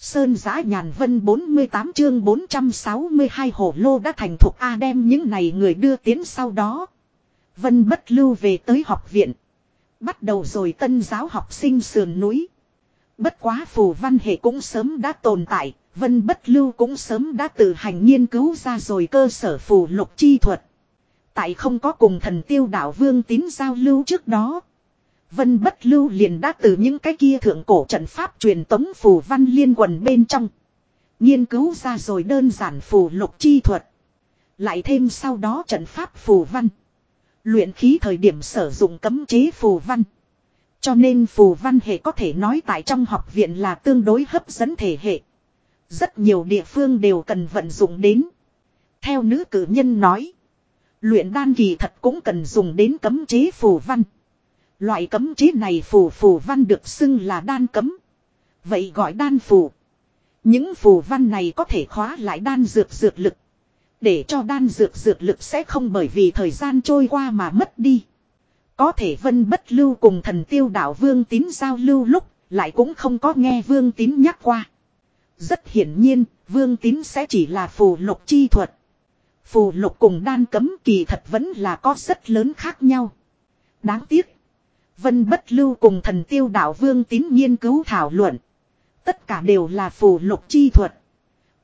Sơn giã nhàn vân 48 chương 462 hồ lô đã thành thuộc A đem những này người đưa tiến sau đó. Vân bất lưu về tới học viện. Bắt đầu rồi tân giáo học sinh sườn núi. Bất quá phù văn hệ cũng sớm đã tồn tại, vân bất lưu cũng sớm đã tự hành nghiên cứu ra rồi cơ sở phù lục chi thuật. Tại không có cùng thần tiêu đạo vương tín giao lưu trước đó. Vân bất lưu liền đã từ những cái kia thượng cổ trận pháp truyền tống phù văn liên quần bên trong. Nghiên cứu ra rồi đơn giản phù lục chi thuật. Lại thêm sau đó trận pháp phù văn. Luyện khí thời điểm sử dụng cấm chế phù văn. Cho nên phù văn hệ có thể nói tại trong học viện là tương đối hấp dẫn thể hệ. Rất nhiều địa phương đều cần vận dụng đến. Theo nữ cử nhân nói. Luyện đan kỳ thật cũng cần dùng đến cấm chế phù văn. Loại cấm chế này phù phù văn được xưng là đan cấm. Vậy gọi đan phù. Những phù văn này có thể khóa lại đan dược dược lực. Để cho đan dược dược lực sẽ không bởi vì thời gian trôi qua mà mất đi. Có thể vân bất lưu cùng thần tiêu đạo vương tín giao lưu lúc, lại cũng không có nghe vương tín nhắc qua. Rất hiển nhiên, vương tín sẽ chỉ là phù lục chi thuật. Phù lục cùng đan cấm kỳ thật vẫn là có rất lớn khác nhau. Đáng tiếc. Vân bất lưu cùng thần tiêu đạo vương tín nghiên cứu thảo luận. Tất cả đều là phù lục chi thuật.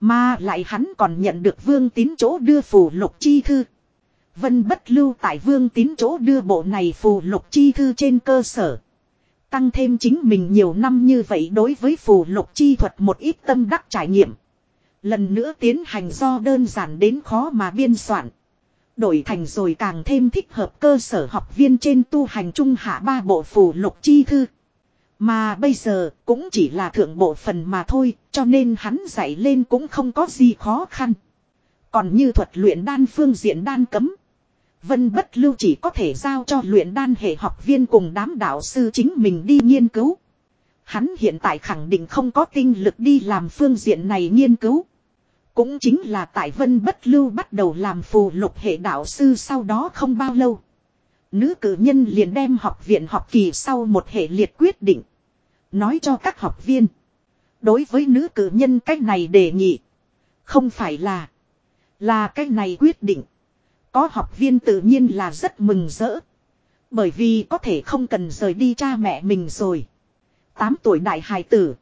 Mà lại hắn còn nhận được vương tín chỗ đưa phù lục chi thư. Vân bất lưu tại vương tín chỗ đưa bộ này phù lục chi thư trên cơ sở. Tăng thêm chính mình nhiều năm như vậy đối với phù lục chi thuật một ít tâm đắc trải nghiệm. Lần nữa tiến hành do đơn giản đến khó mà biên soạn. Đổi thành rồi càng thêm thích hợp cơ sở học viên trên tu hành trung hạ ba bộ phù lục chi thư. Mà bây giờ cũng chỉ là thượng bộ phần mà thôi, cho nên hắn dạy lên cũng không có gì khó khăn. Còn như thuật luyện đan phương diện đan cấm. Vân bất lưu chỉ có thể giao cho luyện đan hệ học viên cùng đám đạo sư chính mình đi nghiên cứu. Hắn hiện tại khẳng định không có tinh lực đi làm phương diện này nghiên cứu. Cũng chính là tại vân bất lưu bắt đầu làm phù lục hệ đạo sư sau đó không bao lâu. Nữ cử nhân liền đem học viện học kỳ sau một hệ liệt quyết định. Nói cho các học viên. Đối với nữ cử nhân cách này đề nghị. Không phải là. Là cách này quyết định. Có học viên tự nhiên là rất mừng rỡ. Bởi vì có thể không cần rời đi cha mẹ mình rồi. 8 tuổi đại hài tử.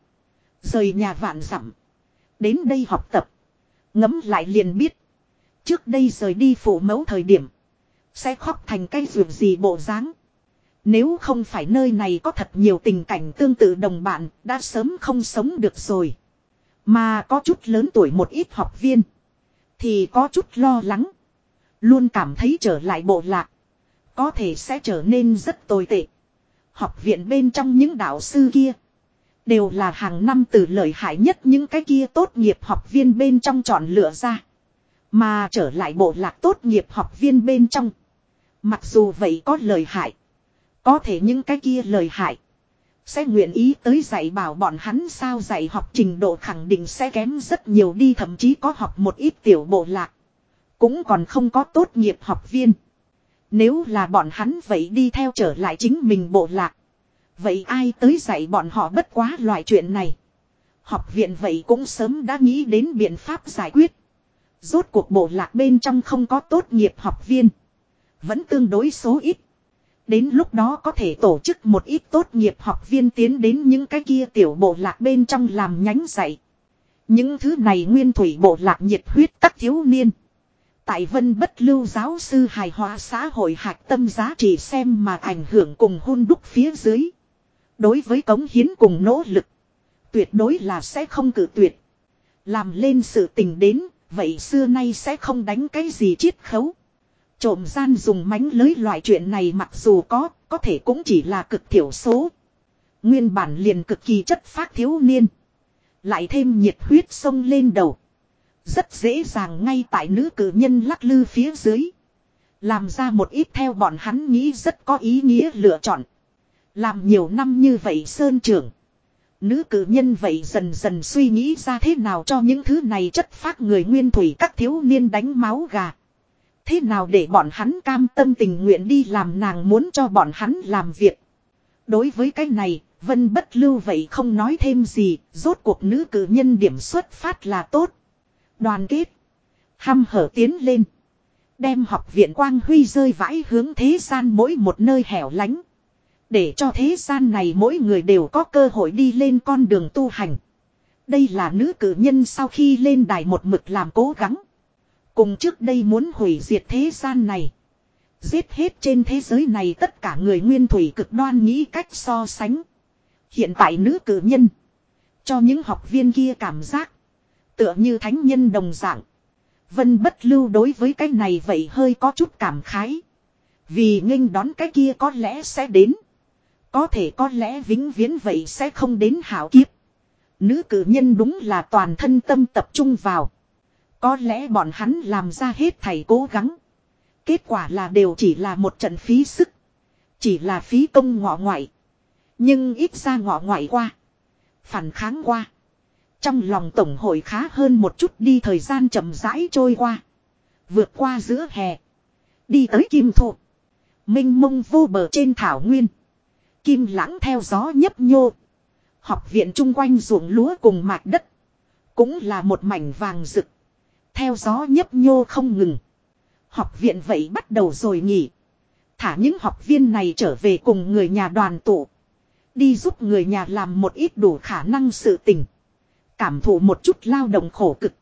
Rời nhà vạn dặm Đến đây học tập. Ngấm lại liền biết. Trước đây rời đi phụ mẫu thời điểm. Sẽ khóc thành cái ruột gì bộ dáng. Nếu không phải nơi này có thật nhiều tình cảnh tương tự đồng bạn, đã sớm không sống được rồi. Mà có chút lớn tuổi một ít học viên. Thì có chút lo lắng. Luôn cảm thấy trở lại bộ lạc. Có thể sẽ trở nên rất tồi tệ. Học viện bên trong những đạo sư kia. Đều là hàng năm từ lợi hại nhất những cái kia tốt nghiệp học viên bên trong chọn lựa ra. Mà trở lại bộ lạc tốt nghiệp học viên bên trong. Mặc dù vậy có lời hại. Có thể những cái kia lời hại. Sẽ nguyện ý tới dạy bảo bọn hắn sao dạy học trình độ khẳng định sẽ kém rất nhiều đi, thậm chí có học một ít tiểu bộ lạc. Cũng còn không có tốt nghiệp học viên. Nếu là bọn hắn vậy đi theo trở lại chính mình bộ lạc. Vậy ai tới dạy bọn họ bất quá loại chuyện này. Học viện vậy cũng sớm đã nghĩ đến biện pháp giải quyết. Rốt cuộc bộ lạc bên trong không có tốt nghiệp học viên. Vẫn tương đối số ít. Đến lúc đó có thể tổ chức một ít tốt nghiệp học viên tiến đến những cái kia tiểu bộ lạc bên trong làm nhánh dạy. Những thứ này nguyên thủy bộ lạc nhiệt huyết các thiếu niên. Tại vân bất lưu giáo sư hài hòa xã hội hạch tâm giá trị xem mà ảnh hưởng cùng hôn đúc phía dưới. Đối với cống hiến cùng nỗ lực. Tuyệt đối là sẽ không cử tuyệt. Làm lên sự tình đến, vậy xưa nay sẽ không đánh cái gì chiết khấu. Trộm gian dùng mánh lưới loại chuyện này mặc dù có, có thể cũng chỉ là cực thiểu số. Nguyên bản liền cực kỳ chất phát thiếu niên. Lại thêm nhiệt huyết sông lên đầu. Rất dễ dàng ngay tại nữ cử nhân lắc lư phía dưới. Làm ra một ít theo bọn hắn nghĩ rất có ý nghĩa lựa chọn. Làm nhiều năm như vậy sơn trưởng. Nữ cử nhân vậy dần dần suy nghĩ ra thế nào cho những thứ này chất phát người nguyên thủy các thiếu niên đánh máu gà. Thế nào để bọn hắn cam tâm tình nguyện đi làm nàng muốn cho bọn hắn làm việc. Đối với cái này, Vân bất lưu vậy không nói thêm gì, rốt cuộc nữ cử nhân điểm xuất phát là tốt. Đoàn kết. Hăm hở tiến lên. Đem học viện quang huy rơi vãi hướng thế gian mỗi một nơi hẻo lánh. Để cho thế gian này mỗi người đều có cơ hội đi lên con đường tu hành. Đây là nữ cử nhân sau khi lên đài một mực làm cố gắng. Cùng trước đây muốn hủy diệt thế gian này. Giết hết trên thế giới này tất cả người nguyên thủy cực đoan nghĩ cách so sánh. Hiện tại nữ cử nhân. Cho những học viên kia cảm giác. Tựa như thánh nhân đồng dạng. Vân bất lưu đối với cái này vậy hơi có chút cảm khái. Vì nghênh đón cái kia có lẽ sẽ đến. Có thể có lẽ vĩnh viễn vậy sẽ không đến hảo kiếp. Nữ cử nhân đúng là toàn thân tâm tập trung vào. Có lẽ bọn hắn làm ra hết thầy cố gắng. Kết quả là đều chỉ là một trận phí sức. Chỉ là phí công ngọ ngoại. Nhưng ít ra ngọ ngoại qua. Phản kháng qua. Trong lòng tổng hội khá hơn một chút đi thời gian chậm rãi trôi qua. Vượt qua giữa hè. Đi tới kim thụ. Minh mông vô bờ trên thảo nguyên. Kim lãng theo gió nhấp nhô. Học viện chung quanh ruộng lúa cùng mạch đất. Cũng là một mảnh vàng rực. Theo gió nhấp nhô không ngừng. Học viện vậy bắt đầu rồi nghỉ. Thả những học viên này trở về cùng người nhà đoàn tụ. Đi giúp người nhà làm một ít đủ khả năng sự tình. Cảm thụ một chút lao động khổ cực.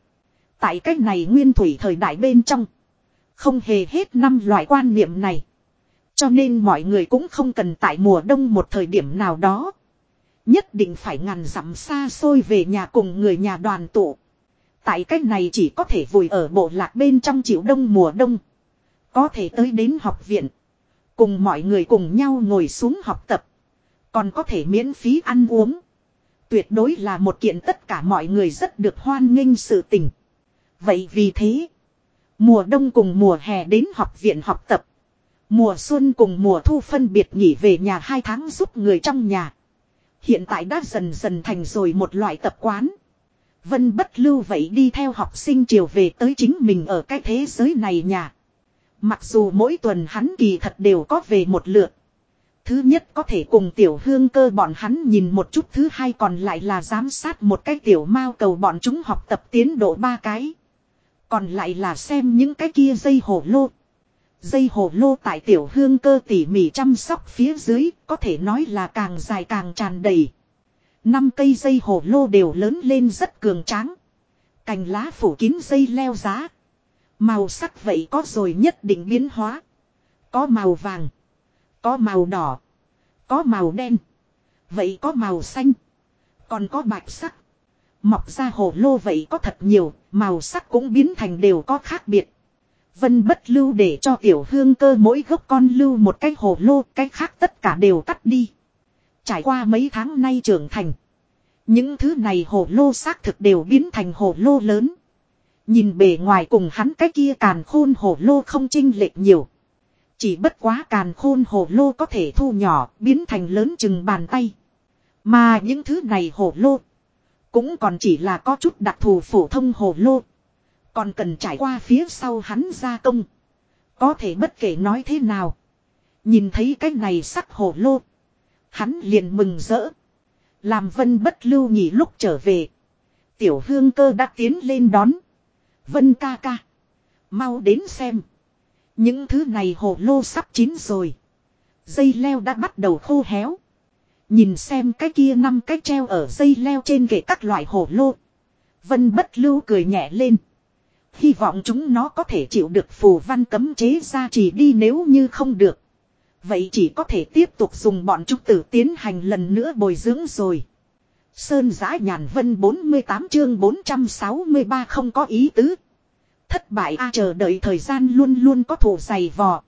Tại cách này nguyên thủy thời đại bên trong. Không hề hết năm loại quan niệm này. Cho nên mọi người cũng không cần tại mùa đông một thời điểm nào đó. Nhất định phải ngàn dặm xa xôi về nhà cùng người nhà đoàn tụ. Tại cách này chỉ có thể vùi ở bộ lạc bên trong chịu đông mùa đông. Có thể tới đến học viện. Cùng mọi người cùng nhau ngồi xuống học tập. Còn có thể miễn phí ăn uống. Tuyệt đối là một kiện tất cả mọi người rất được hoan nghênh sự tình. Vậy vì thế. Mùa đông cùng mùa hè đến học viện học tập. Mùa xuân cùng mùa thu phân biệt nghỉ về nhà hai tháng giúp người trong nhà. Hiện tại đã dần dần thành rồi một loại tập quán. Vân bất lưu vậy đi theo học sinh chiều về tới chính mình ở cái thế giới này nhà. Mặc dù mỗi tuần hắn kỳ thật đều có về một lượt. Thứ nhất có thể cùng tiểu hương cơ bọn hắn nhìn một chút, thứ hai còn lại là giám sát một cái tiểu mao cầu bọn chúng học tập tiến độ ba cái. Còn lại là xem những cái kia dây hổ lô. Dây hồ lô tại tiểu hương cơ tỉ mỉ chăm sóc phía dưới, có thể nói là càng dài càng tràn đầy. Năm cây dây hồ lô đều lớn lên rất cường tráng. Cành lá phủ kín dây leo giá. Màu sắc vậy có rồi nhất định biến hóa. Có màu vàng. Có màu đỏ. Có màu đen. Vậy có màu xanh. Còn có bạch sắc. Mọc ra hồ lô vậy có thật nhiều. Màu sắc cũng biến thành đều có khác biệt. Vân bất lưu để cho tiểu hương cơ mỗi gốc con lưu một cái hồ lô. Cái khác tất cả đều cắt đi. Trải qua mấy tháng nay trưởng thành. Những thứ này hồ lô xác thực đều biến thành hồ lô lớn. Nhìn bề ngoài cùng hắn cái kia càn khôn hồ lô không chinh lệch nhiều. Chỉ bất quá càn khôn hồ lô có thể thu nhỏ, biến thành lớn chừng bàn tay. Mà những thứ này hồ lô, cũng còn chỉ là có chút đặc thù phổ thông hồ lô. Còn cần trải qua phía sau hắn gia công. Có thể bất kể nói thế nào. Nhìn thấy cái này sắc hồ lô. Hắn liền mừng rỡ. Làm vân bất lưu nhỉ lúc trở về. Tiểu hương cơ đã tiến lên đón. Vân ca ca. Mau đến xem. Những thứ này hồ lô sắp chín rồi. Dây leo đã bắt đầu khô héo. Nhìn xem cái kia năm cái treo ở dây leo trên kệ các loại hồ lô. Vân bất lưu cười nhẹ lên. Hy vọng chúng nó có thể chịu được phù văn cấm chế ra chỉ đi nếu như không được. Vậy chỉ có thể tiếp tục dùng bọn trúc tử tiến hành lần nữa bồi dưỡng rồi. Sơn giã nhàn vân 48 chương 463 không có ý tứ. Thất bại a chờ đợi thời gian luôn luôn có thủ dày vò.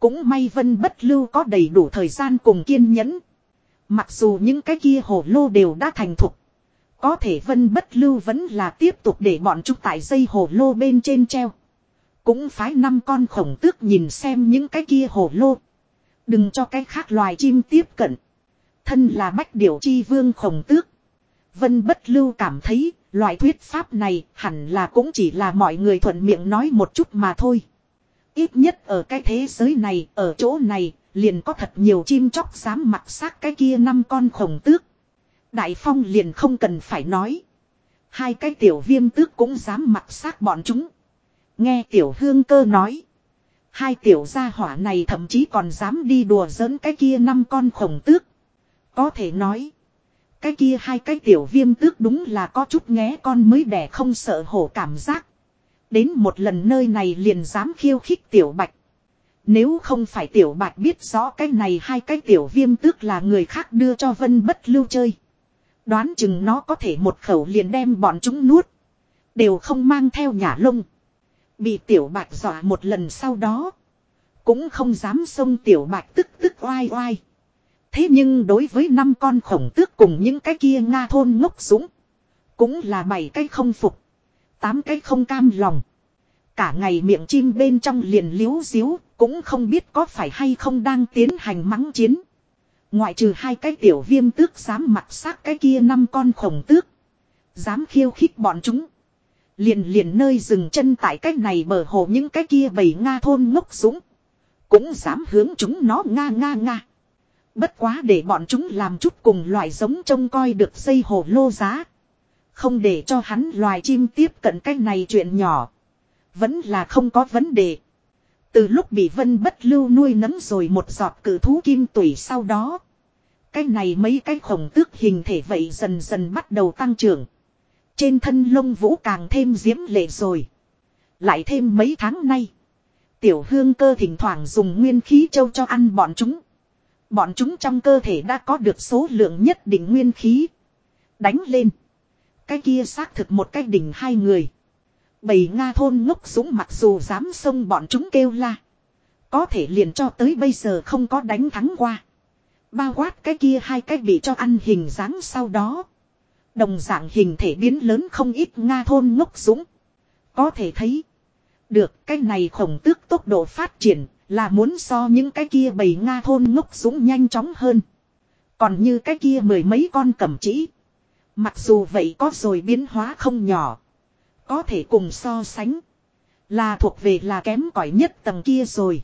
Cũng may vân bất lưu có đầy đủ thời gian cùng kiên nhẫn. Mặc dù những cái kia hồ lô đều đã thành thục. Có thể vân bất lưu vẫn là tiếp tục để bọn chúng tại dây hồ lô bên trên treo. Cũng phái năm con khổng tước nhìn xem những cái kia hồ lô. Đừng cho cái khác loài chim tiếp cận. Thân là bách điểu chi vương khổng tước. Vân bất lưu cảm thấy Loại thuyết pháp này hẳn là cũng chỉ là mọi người thuận miệng nói một chút mà thôi. Ít nhất ở cái thế giới này, ở chỗ này, liền có thật nhiều chim chóc dám mặc xác cái kia năm con khổng tước. Đại phong liền không cần phải nói. Hai cái tiểu viêm tước cũng dám mặc xác bọn chúng. Nghe tiểu hương cơ nói. Hai tiểu gia hỏa này thậm chí còn dám đi đùa giỡn cái kia năm con khổng tước. Có thể nói. Cái kia hai cái tiểu viêm tước đúng là có chút nghé con mới đẻ không sợ hổ cảm giác. Đến một lần nơi này liền dám khiêu khích tiểu bạch. Nếu không phải tiểu bạch biết rõ cái này hai cái tiểu viêm tước là người khác đưa cho vân bất lưu chơi. Đoán chừng nó có thể một khẩu liền đem bọn chúng nuốt. Đều không mang theo nhà lông. Bị tiểu bạch dọa một lần sau đó. Cũng không dám xông tiểu bạch tức tức oai oai. Thế nhưng đối với năm con khổng tước cùng những cái kia Nga thôn ngốc súng. Cũng là bảy cái không phục. Tám cái không cam lòng. Cả ngày miệng chim bên trong liền liếu xíu, Cũng không biết có phải hay không đang tiến hành mắng chiến. Ngoại trừ hai cái tiểu viêm tước dám mặc xác cái kia năm con khổng tước. Dám khiêu khích bọn chúng. Liền liền nơi dừng chân tại cái này bờ hồ những cái kia bầy Nga thôn ngốc súng. Cũng dám hướng chúng nó nga nga nga. Bất quá để bọn chúng làm chút cùng loài giống trông coi được dây hồ lô giá. Không để cho hắn loài chim tiếp cận cái này chuyện nhỏ. Vẫn là không có vấn đề. Từ lúc bị vân bất lưu nuôi nấm rồi một giọt cử thú kim tủy sau đó. Cái này mấy cái khổng tước hình thể vậy dần dần bắt đầu tăng trưởng. Trên thân lông vũ càng thêm diễm lệ rồi. Lại thêm mấy tháng nay. Tiểu hương cơ thỉnh thoảng dùng nguyên khí châu cho ăn bọn chúng. Bọn chúng trong cơ thể đã có được số lượng nhất định nguyên khí. Đánh lên. Cái kia xác thực một cái đỉnh hai người. Bầy Nga thôn ngốc súng mặc dù dám xông bọn chúng kêu la. Có thể liền cho tới bây giờ không có đánh thắng qua. Bao quát cái kia hai cái bị cho ăn hình dáng sau đó. Đồng dạng hình thể biến lớn không ít Nga thôn ngốc súng. Có thể thấy. Được cái này khổng tước tốc độ phát triển là muốn so những cái kia bầy Nga thôn ngốc súng nhanh chóng hơn. Còn như cái kia mười mấy con cẩm chỉ. Mặc dù vậy có rồi biến hóa không nhỏ. Có thể cùng so sánh. Là thuộc về là kém cỏi nhất tầng kia rồi.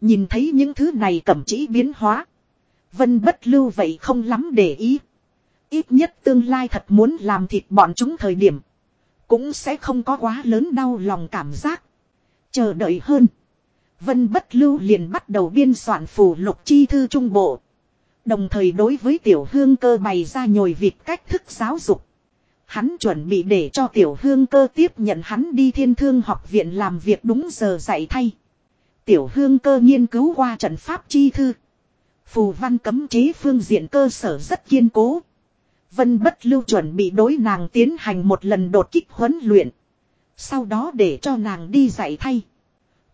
Nhìn thấy những thứ này cẩm chỉ biến hóa. Vân bất lưu vậy không lắm để ý. Ít nhất tương lai thật muốn làm thịt bọn chúng thời điểm. Cũng sẽ không có quá lớn đau lòng cảm giác. Chờ đợi hơn. Vân bất lưu liền bắt đầu biên soạn phù lục chi thư trung bộ. Đồng thời đối với tiểu hương cơ bày ra nhồi vịt cách thức giáo dục. Hắn chuẩn bị để cho tiểu hương cơ tiếp nhận hắn đi thiên thương học viện làm việc đúng giờ dạy thay. Tiểu hương cơ nghiên cứu qua trận pháp chi thư. Phù văn cấm chế phương diện cơ sở rất kiên cố. Vân bất lưu chuẩn bị đối nàng tiến hành một lần đột kích huấn luyện. Sau đó để cho nàng đi dạy thay.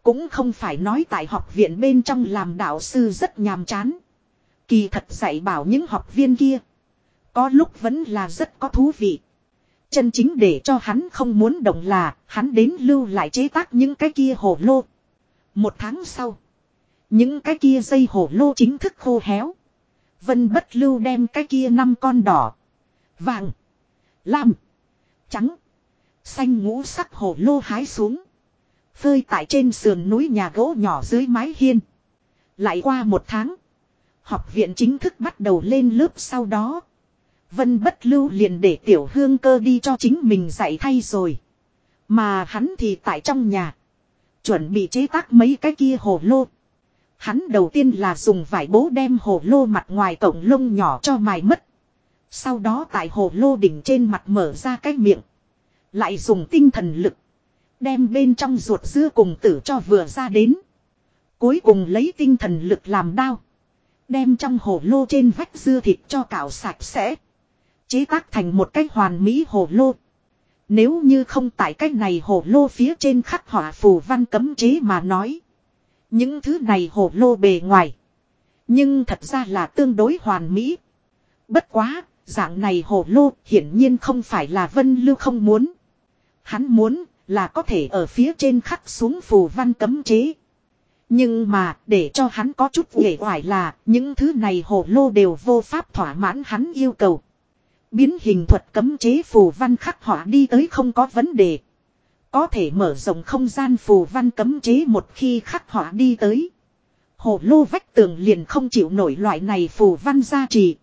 Cũng không phải nói tại học viện bên trong làm đạo sư rất nhàm chán. Kỳ thật dạy bảo những học viên kia. Có lúc vẫn là rất có thú vị. Chân chính để cho hắn không muốn động là, hắn đến lưu lại chế tác những cái kia hồ lô. Một tháng sau. Những cái kia dây hồ lô chính thức khô héo. Vân bất lưu đem cái kia năm con đỏ. Vàng. Lam. Trắng. Xanh ngũ sắc hồ lô hái xuống. Phơi tại trên sườn núi nhà gỗ nhỏ dưới mái hiên. Lại qua một tháng. Học viện chính thức bắt đầu lên lớp sau đó. Vân bất lưu liền để tiểu hương cơ đi cho chính mình dạy thay rồi. Mà hắn thì tại trong nhà. Chuẩn bị chế tác mấy cái kia hồ lô. Hắn đầu tiên là dùng vải bố đem hồ lô mặt ngoài tổng lông nhỏ cho mài mất. Sau đó tại hồ lô đỉnh trên mặt mở ra cái miệng. Lại dùng tinh thần lực. Đem bên trong ruột dưa cùng tử cho vừa ra đến. Cuối cùng lấy tinh thần lực làm đao. Đem trong hồ lô trên vách dưa thịt cho cạo sạch sẽ. Chế tác thành một cái hoàn mỹ hồ lô. Nếu như không tại cái này hồ lô phía trên khắc họa phù văn cấm chế mà nói. Những thứ này hồ lô bề ngoài. Nhưng thật ra là tương đối hoàn mỹ. Bất quá, dạng này hồ lô hiển nhiên không phải là vân lưu không muốn. Hắn muốn là có thể ở phía trên khắc xuống phù văn cấm chế. Nhưng mà để cho hắn có chút uể oải là những thứ này hồ lô đều vô pháp thỏa mãn hắn yêu cầu. Biến hình thuật cấm chế phù văn khắc họa đi tới không có vấn đề. Có thể mở rộng không gian phù văn cấm chế một khi khắc họa đi tới. Hồ lô vách tường liền không chịu nổi loại này phù văn gia trì.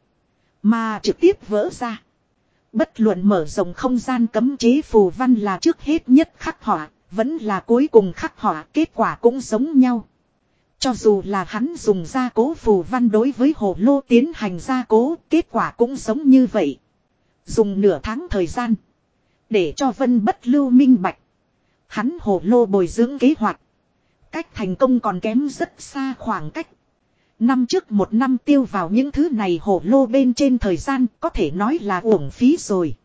Mà trực tiếp vỡ ra. Bất luận mở rộng không gian cấm chế phù văn là trước hết nhất khắc họa, vẫn là cuối cùng khắc họa kết quả cũng giống nhau. Cho dù là hắn dùng gia cố phù văn đối với hồ lô tiến hành gia cố, kết quả cũng giống như vậy. Dùng nửa tháng thời gian. Để cho vân bất lưu minh bạch. Hắn hồ lô bồi dưỡng kế hoạch. Cách thành công còn kém rất xa khoảng cách. Năm trước một năm tiêu vào những thứ này hồ lô bên trên thời gian có thể nói là uổng phí rồi.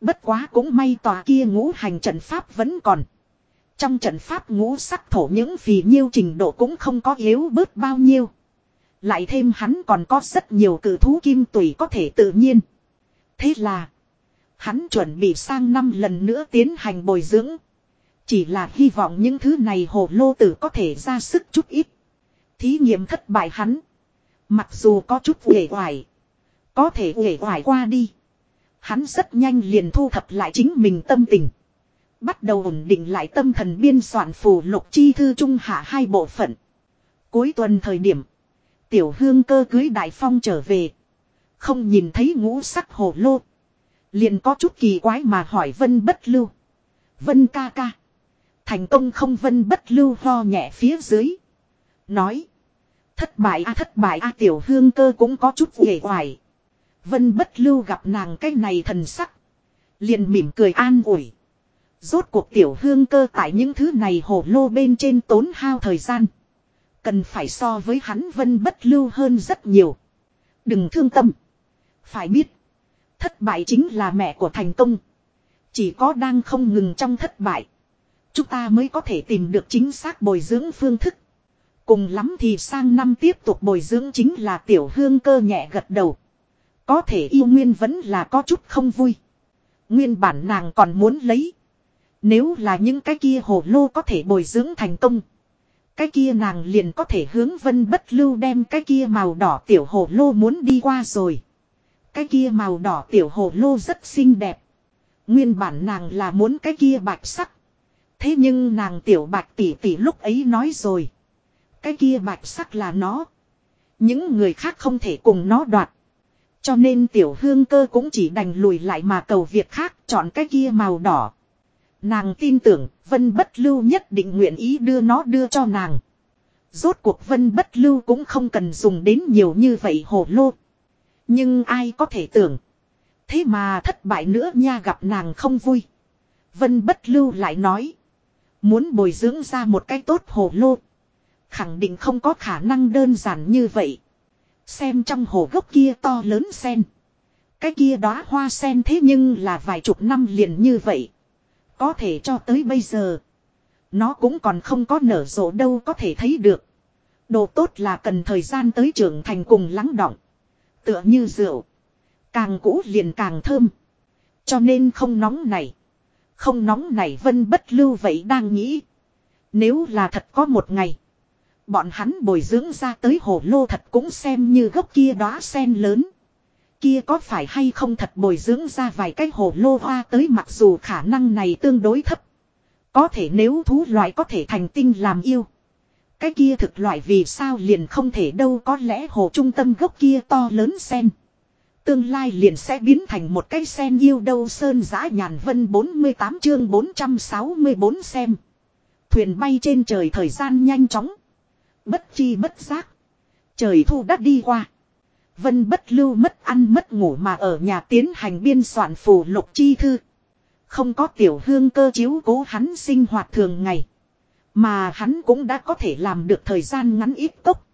Bất quá cũng may tòa kia ngũ hành trận pháp vẫn còn. Trong trận pháp ngũ sắc thổ những vì nhiêu trình độ cũng không có yếu bớt bao nhiêu. Lại thêm hắn còn có rất nhiều cử thú kim tùy có thể tự nhiên. Thế là. Hắn chuẩn bị sang năm lần nữa tiến hành bồi dưỡng. Chỉ là hy vọng những thứ này hồ lô tử có thể ra sức chút ít. Thí nghiệm thất bại hắn. Mặc dù có chút uể oải. Có thể uể oải qua đi. Hắn rất nhanh liền thu thập lại chính mình tâm tình. Bắt đầu ổn định lại tâm thần biên soạn phù lục chi thư trung hạ hai bộ phận. Cuối tuần thời điểm. Tiểu hương cơ cưới đại phong trở về. Không nhìn thấy ngũ sắc hồ lô. Liền có chút kỳ quái mà hỏi vân bất lưu. Vân ca ca. Thành công không vân bất lưu ho nhẹ phía dưới. Nói. Thất bại a, thất bại a, tiểu hương cơ cũng có chút ghề hoài. Vân bất lưu gặp nàng cái này thần sắc. Liền mỉm cười an ủi. Rốt cuộc tiểu hương cơ tại những thứ này hồ lô bên trên tốn hao thời gian. Cần phải so với hắn vân bất lưu hơn rất nhiều. Đừng thương tâm. Phải biết. Thất bại chính là mẹ của thành công. Chỉ có đang không ngừng trong thất bại. Chúng ta mới có thể tìm được chính xác bồi dưỡng phương thức. Cùng lắm thì sang năm tiếp tục bồi dưỡng chính là tiểu hương cơ nhẹ gật đầu. Có thể yêu nguyên vẫn là có chút không vui. Nguyên bản nàng còn muốn lấy. Nếu là những cái kia hồ lô có thể bồi dưỡng thành công. Cái kia nàng liền có thể hướng vân bất lưu đem cái kia màu đỏ tiểu hồ lô muốn đi qua rồi. Cái kia màu đỏ tiểu hồ lô rất xinh đẹp. Nguyên bản nàng là muốn cái kia bạch sắc. Thế nhưng nàng tiểu bạch tỷ tỷ lúc ấy nói rồi. Cái kia bạch sắc là nó. Những người khác không thể cùng nó đoạt. Cho nên tiểu hương cơ cũng chỉ đành lùi lại mà cầu việc khác chọn cái kia màu đỏ. Nàng tin tưởng Vân Bất Lưu nhất định nguyện ý đưa nó đưa cho nàng. Rốt cuộc Vân Bất Lưu cũng không cần dùng đến nhiều như vậy hồ lô. Nhưng ai có thể tưởng. Thế mà thất bại nữa nha gặp nàng không vui. Vân Bất Lưu lại nói. Muốn bồi dưỡng ra một cái tốt hồ lô. Khẳng định không có khả năng đơn giản như vậy. Xem trong hồ gốc kia to lớn sen. Cái kia đóa hoa sen thế nhưng là vài chục năm liền như vậy. Có thể cho tới bây giờ. Nó cũng còn không có nở rộ đâu có thể thấy được. Đồ tốt là cần thời gian tới trưởng thành cùng lắng động. Tựa như rượu. Càng cũ liền càng thơm. Cho nên không nóng này. Không nóng này vân bất lưu vậy đang nghĩ. Nếu là thật có một ngày. Bọn hắn bồi dưỡng ra tới hồ lô thật cũng xem như gốc kia đóa sen lớn. Kia có phải hay không thật bồi dưỡng ra vài cái hồ lô hoa tới mặc dù khả năng này tương đối thấp. Có thể nếu thú loại có thể thành tinh làm yêu. Cái kia thực loại vì sao liền không thể đâu có lẽ hồ trung tâm gốc kia to lớn sen. Tương lai liền sẽ biến thành một cái sen yêu đâu sơn giã nhàn vân 48 chương 464 xem. Thuyền bay trên trời thời gian nhanh chóng. Bất chi bất giác. Trời thu đã đi qua. Vân bất lưu mất ăn mất ngủ mà ở nhà tiến hành biên soạn phù lục chi thư. Không có tiểu hương cơ chiếu cố hắn sinh hoạt thường ngày. Mà hắn cũng đã có thể làm được thời gian ngắn ít tốc.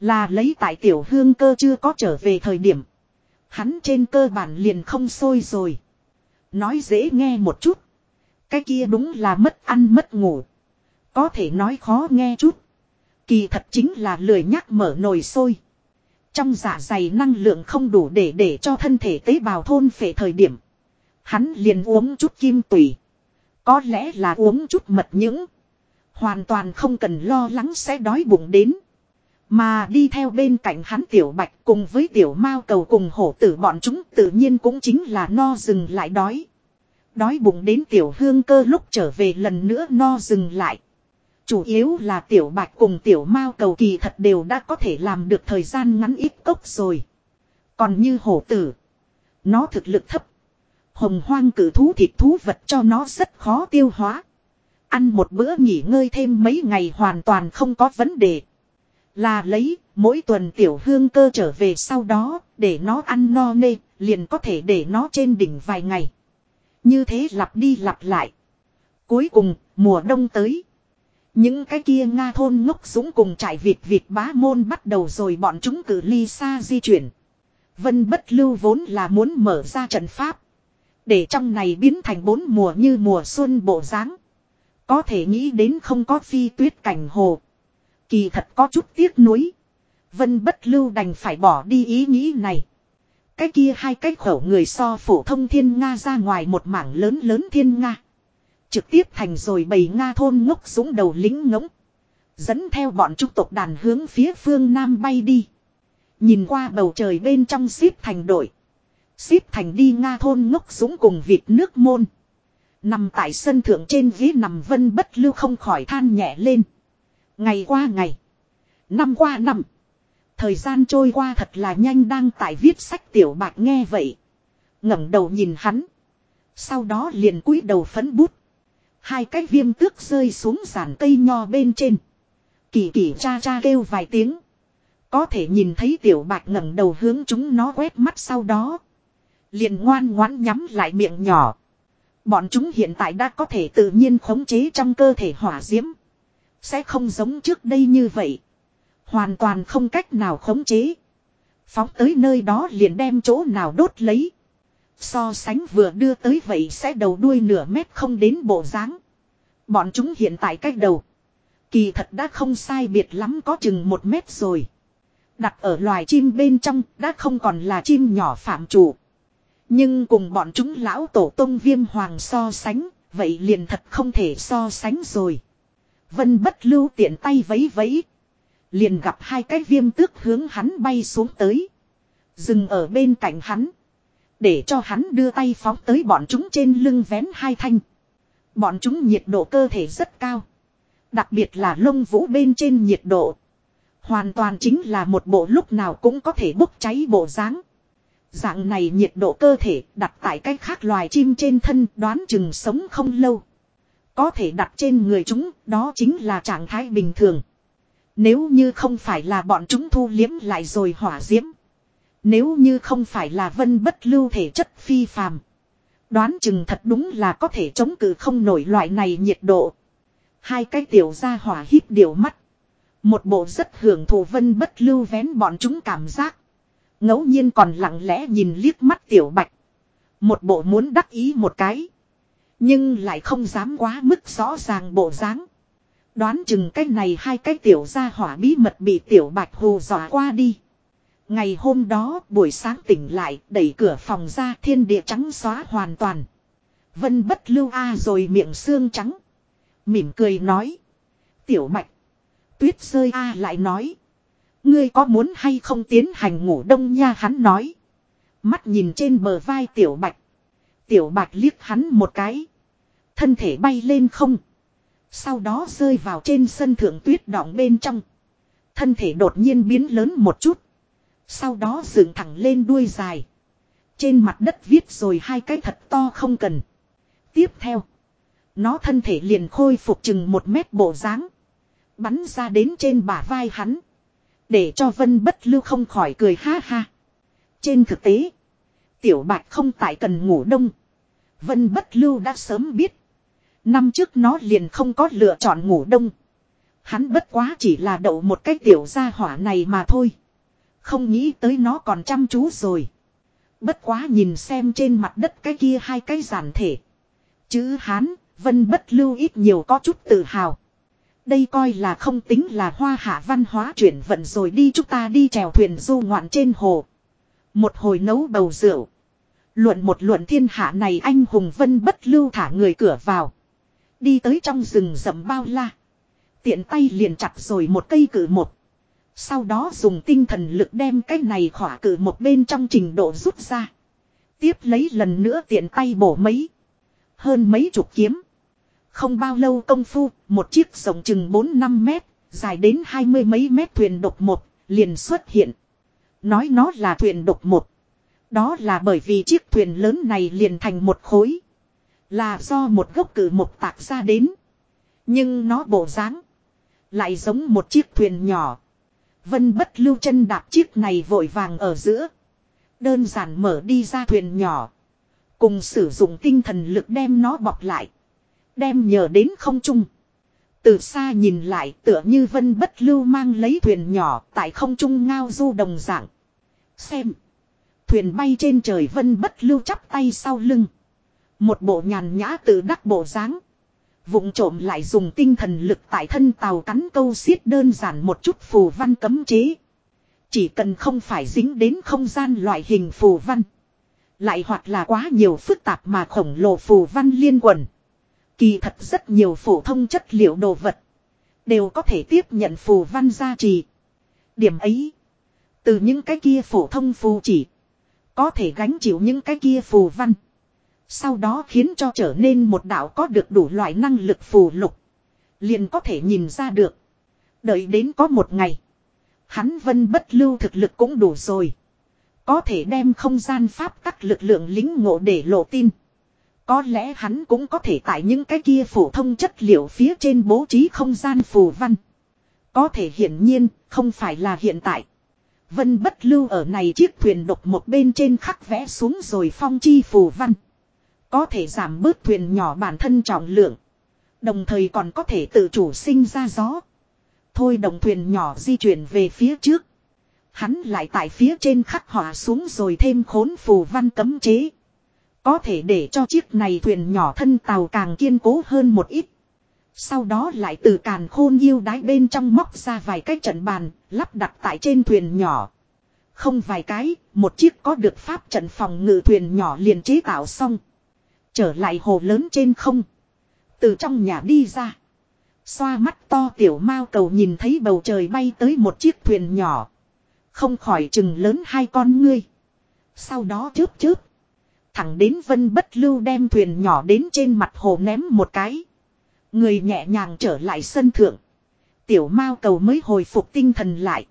Là lấy tại tiểu hương cơ chưa có trở về thời điểm. Hắn trên cơ bản liền không sôi rồi. Nói dễ nghe một chút. Cái kia đúng là mất ăn mất ngủ. Có thể nói khó nghe chút. Kỳ thật chính là lười nhắc mở nồi sôi. Trong dạ dày năng lượng không đủ để để cho thân thể tế bào thôn phệ thời điểm. Hắn liền uống chút kim tủy. Có lẽ là uống chút mật những. Hoàn toàn không cần lo lắng sẽ đói bụng đến. Mà đi theo bên cạnh hắn tiểu bạch cùng với tiểu mao cầu cùng hổ tử bọn chúng tự nhiên cũng chính là no dừng lại đói. Đói bụng đến tiểu hương cơ lúc trở về lần nữa no dừng lại. Chủ yếu là tiểu bạch cùng tiểu mao cầu kỳ thật đều đã có thể làm được thời gian ngắn ít cốc rồi. Còn như hổ tử. Nó thực lực thấp. Hồng hoang cử thú thịt thú vật cho nó rất khó tiêu hóa. Ăn một bữa nghỉ ngơi thêm mấy ngày hoàn toàn không có vấn đề. Là lấy, mỗi tuần tiểu hương cơ trở về sau đó, để nó ăn no nê, liền có thể để nó trên đỉnh vài ngày. Như thế lặp đi lặp lại. Cuối cùng, mùa đông tới. Những cái kia Nga thôn ngốc dũng cùng trại vịt vịt bá môn bắt đầu rồi bọn chúng cử ly xa di chuyển. Vân bất lưu vốn là muốn mở ra trận pháp. Để trong này biến thành bốn mùa như mùa xuân bộ dáng có thể nghĩ đến không có phi tuyết cảnh hồ. Kỳ thật có chút tiếc nuối. Vân bất lưu đành phải bỏ đi ý nghĩ này. Cái kia hai cái khẩu người so phổ thông thiên Nga ra ngoài một mảng lớn lớn thiên Nga. Trực tiếp thành rồi bầy Nga thôn ngốc súng đầu lính ngỗng. Dẫn theo bọn trung tộc đàn hướng phía phương Nam bay đi. Nhìn qua bầu trời bên trong xếp thành đội. Xếp thành đi Nga thôn ngốc súng cùng vịt nước môn. Nằm tại sân thượng trên ghế nằm vân bất lưu không khỏi than nhẹ lên. Ngày qua ngày. Năm qua năm. Thời gian trôi qua thật là nhanh đang tại viết sách tiểu bạc nghe vậy. ngẩng đầu nhìn hắn. Sau đó liền cúi đầu phấn bút. Hai cái viêm tước rơi xuống giàn cây nho bên trên. Kỳ kỳ cha cha kêu vài tiếng. Có thể nhìn thấy tiểu bạc ngẩng đầu hướng chúng nó quét mắt sau đó. Liền ngoan ngoãn nhắm lại miệng nhỏ. Bọn chúng hiện tại đã có thể tự nhiên khống chế trong cơ thể hỏa diễm. Sẽ không giống trước đây như vậy. Hoàn toàn không cách nào khống chế. Phóng tới nơi đó liền đem chỗ nào đốt lấy. So sánh vừa đưa tới vậy sẽ đầu đuôi nửa mét không đến bộ dáng. Bọn chúng hiện tại cách đầu. Kỳ thật đã không sai biệt lắm có chừng một mét rồi. Đặt ở loài chim bên trong đã không còn là chim nhỏ phạm chủ. Nhưng cùng bọn chúng lão tổ tông viêm hoàng so sánh, vậy liền thật không thể so sánh rồi. Vân bất lưu tiện tay vấy vấy. Liền gặp hai cái viêm tước hướng hắn bay xuống tới. Dừng ở bên cạnh hắn. Để cho hắn đưa tay phóng tới bọn chúng trên lưng vén hai thanh. Bọn chúng nhiệt độ cơ thể rất cao. Đặc biệt là lông vũ bên trên nhiệt độ. Hoàn toàn chính là một bộ lúc nào cũng có thể bốc cháy bộ dáng. Dạng này nhiệt độ cơ thể đặt tại cách khác loài chim trên thân đoán chừng sống không lâu. Có thể đặt trên người chúng, đó chính là trạng thái bình thường. Nếu như không phải là bọn chúng thu liếm lại rồi hỏa diễm. Nếu như không phải là vân bất lưu thể chất phi phàm. Đoán chừng thật đúng là có thể chống cự không nổi loại này nhiệt độ. Hai cái tiểu ra hỏa hít điều mắt. Một bộ rất hưởng thụ vân bất lưu vén bọn chúng cảm giác ngẫu nhiên còn lặng lẽ nhìn liếc mắt tiểu bạch. Một bộ muốn đắc ý một cái. Nhưng lại không dám quá mức rõ ràng bộ dáng. Đoán chừng cái này hai cái tiểu gia hỏa bí mật bị tiểu bạch hù dọa qua đi. Ngày hôm đó, buổi sáng tỉnh lại, đẩy cửa phòng ra thiên địa trắng xóa hoàn toàn. Vân bất lưu a rồi miệng xương trắng. Mỉm cười nói. Tiểu bạch. Tuyết rơi a lại nói. Ngươi có muốn hay không tiến hành ngủ đông nha hắn nói. Mắt nhìn trên bờ vai tiểu bạch. Tiểu bạch liếc hắn một cái. Thân thể bay lên không. Sau đó rơi vào trên sân thượng tuyết đọng bên trong. Thân thể đột nhiên biến lớn một chút. Sau đó dựng thẳng lên đuôi dài. Trên mặt đất viết rồi hai cái thật to không cần. Tiếp theo. Nó thân thể liền khôi phục chừng một mét bộ dáng Bắn ra đến trên bả vai hắn. Để cho vân bất lưu không khỏi cười ha ha. Trên thực tế. Tiểu bạch không tại cần ngủ đông. Vân bất lưu đã sớm biết. Năm trước nó liền không có lựa chọn ngủ đông. Hắn bất quá chỉ là đậu một cái tiểu gia hỏa này mà thôi. Không nghĩ tới nó còn chăm chú rồi. Bất quá nhìn xem trên mặt đất cái kia hai cái giản thể. Chữ Hán, vân bất lưu ít nhiều có chút tự hào. Đây coi là không tính là hoa hạ văn hóa chuyển vận rồi đi chúng ta đi chèo thuyền du ngoạn trên hồ. Một hồi nấu bầu rượu. Luận một luận thiên hạ này anh hùng vân bất lưu thả người cửa vào. Đi tới trong rừng rậm bao la. Tiện tay liền chặt rồi một cây cử một. Sau đó dùng tinh thần lực đem cái này khỏa cử một bên trong trình độ rút ra. Tiếp lấy lần nữa tiện tay bổ mấy. Hơn mấy chục kiếm. Không bao lâu công phu, một chiếc rộng chừng 4-5 mét, dài đến hai mươi mấy mét thuyền độc một, liền xuất hiện. Nói nó là thuyền độc một. Đó là bởi vì chiếc thuyền lớn này liền thành một khối. Là do một gốc cử một tạc ra đến. Nhưng nó bộ dáng Lại giống một chiếc thuyền nhỏ. Vân bất lưu chân đạp chiếc này vội vàng ở giữa. Đơn giản mở đi ra thuyền nhỏ. Cùng sử dụng tinh thần lực đem nó bọc lại. Đem nhờ đến không trung. Từ xa nhìn lại tựa như vân bất lưu mang lấy thuyền nhỏ tại không trung ngao du đồng dạng. Xem. Thuyền bay trên trời vân bất lưu chắp tay sau lưng. Một bộ nhàn nhã tự đắc bộ dáng vụng trộm lại dùng tinh thần lực tại thân tàu cắn câu xiết đơn giản một chút phù văn cấm chế. Chỉ cần không phải dính đến không gian loại hình phù văn. Lại hoặc là quá nhiều phức tạp mà khổng lồ phù văn liên quần. Kỳ thật rất nhiều phổ thông chất liệu đồ vật. Đều có thể tiếp nhận phù văn gia trì. Điểm ấy. Từ những cái kia phổ thông phù chỉ. Có thể gánh chịu những cái kia phù văn. Sau đó khiến cho trở nên một đạo có được đủ loại năng lực phù lục. Liền có thể nhìn ra được. Đợi đến có một ngày. Hắn vân bất lưu thực lực cũng đủ rồi. Có thể đem không gian pháp các lực lượng lính ngộ để lộ tin. Có lẽ hắn cũng có thể tại những cái kia phổ thông chất liệu phía trên bố trí không gian phù văn. Có thể hiển nhiên, không phải là hiện tại. Vân bất lưu ở này chiếc thuyền độc một bên trên khắc vẽ xuống rồi phong chi phù văn. Có thể giảm bớt thuyền nhỏ bản thân trọng lượng. Đồng thời còn có thể tự chủ sinh ra gió. Thôi đồng thuyền nhỏ di chuyển về phía trước. Hắn lại tại phía trên khắc họa xuống rồi thêm khốn phù văn cấm chế. Có thể để cho chiếc này thuyền nhỏ thân tàu càng kiên cố hơn một ít. Sau đó lại từ càn khôn yêu đáy bên trong móc ra vài cái trận bàn, lắp đặt tại trên thuyền nhỏ. Không vài cái, một chiếc có được pháp trận phòng ngự thuyền nhỏ liền chế tạo xong. Trở lại hồ lớn trên không. Từ trong nhà đi ra. Xoa mắt to tiểu mao cầu nhìn thấy bầu trời bay tới một chiếc thuyền nhỏ. Không khỏi chừng lớn hai con ngươi. Sau đó chớp chớp. Thẳng đến vân bất lưu đem thuyền nhỏ đến trên mặt hồ ném một cái. Người nhẹ nhàng trở lại sân thượng. Tiểu mao cầu mới hồi phục tinh thần lại.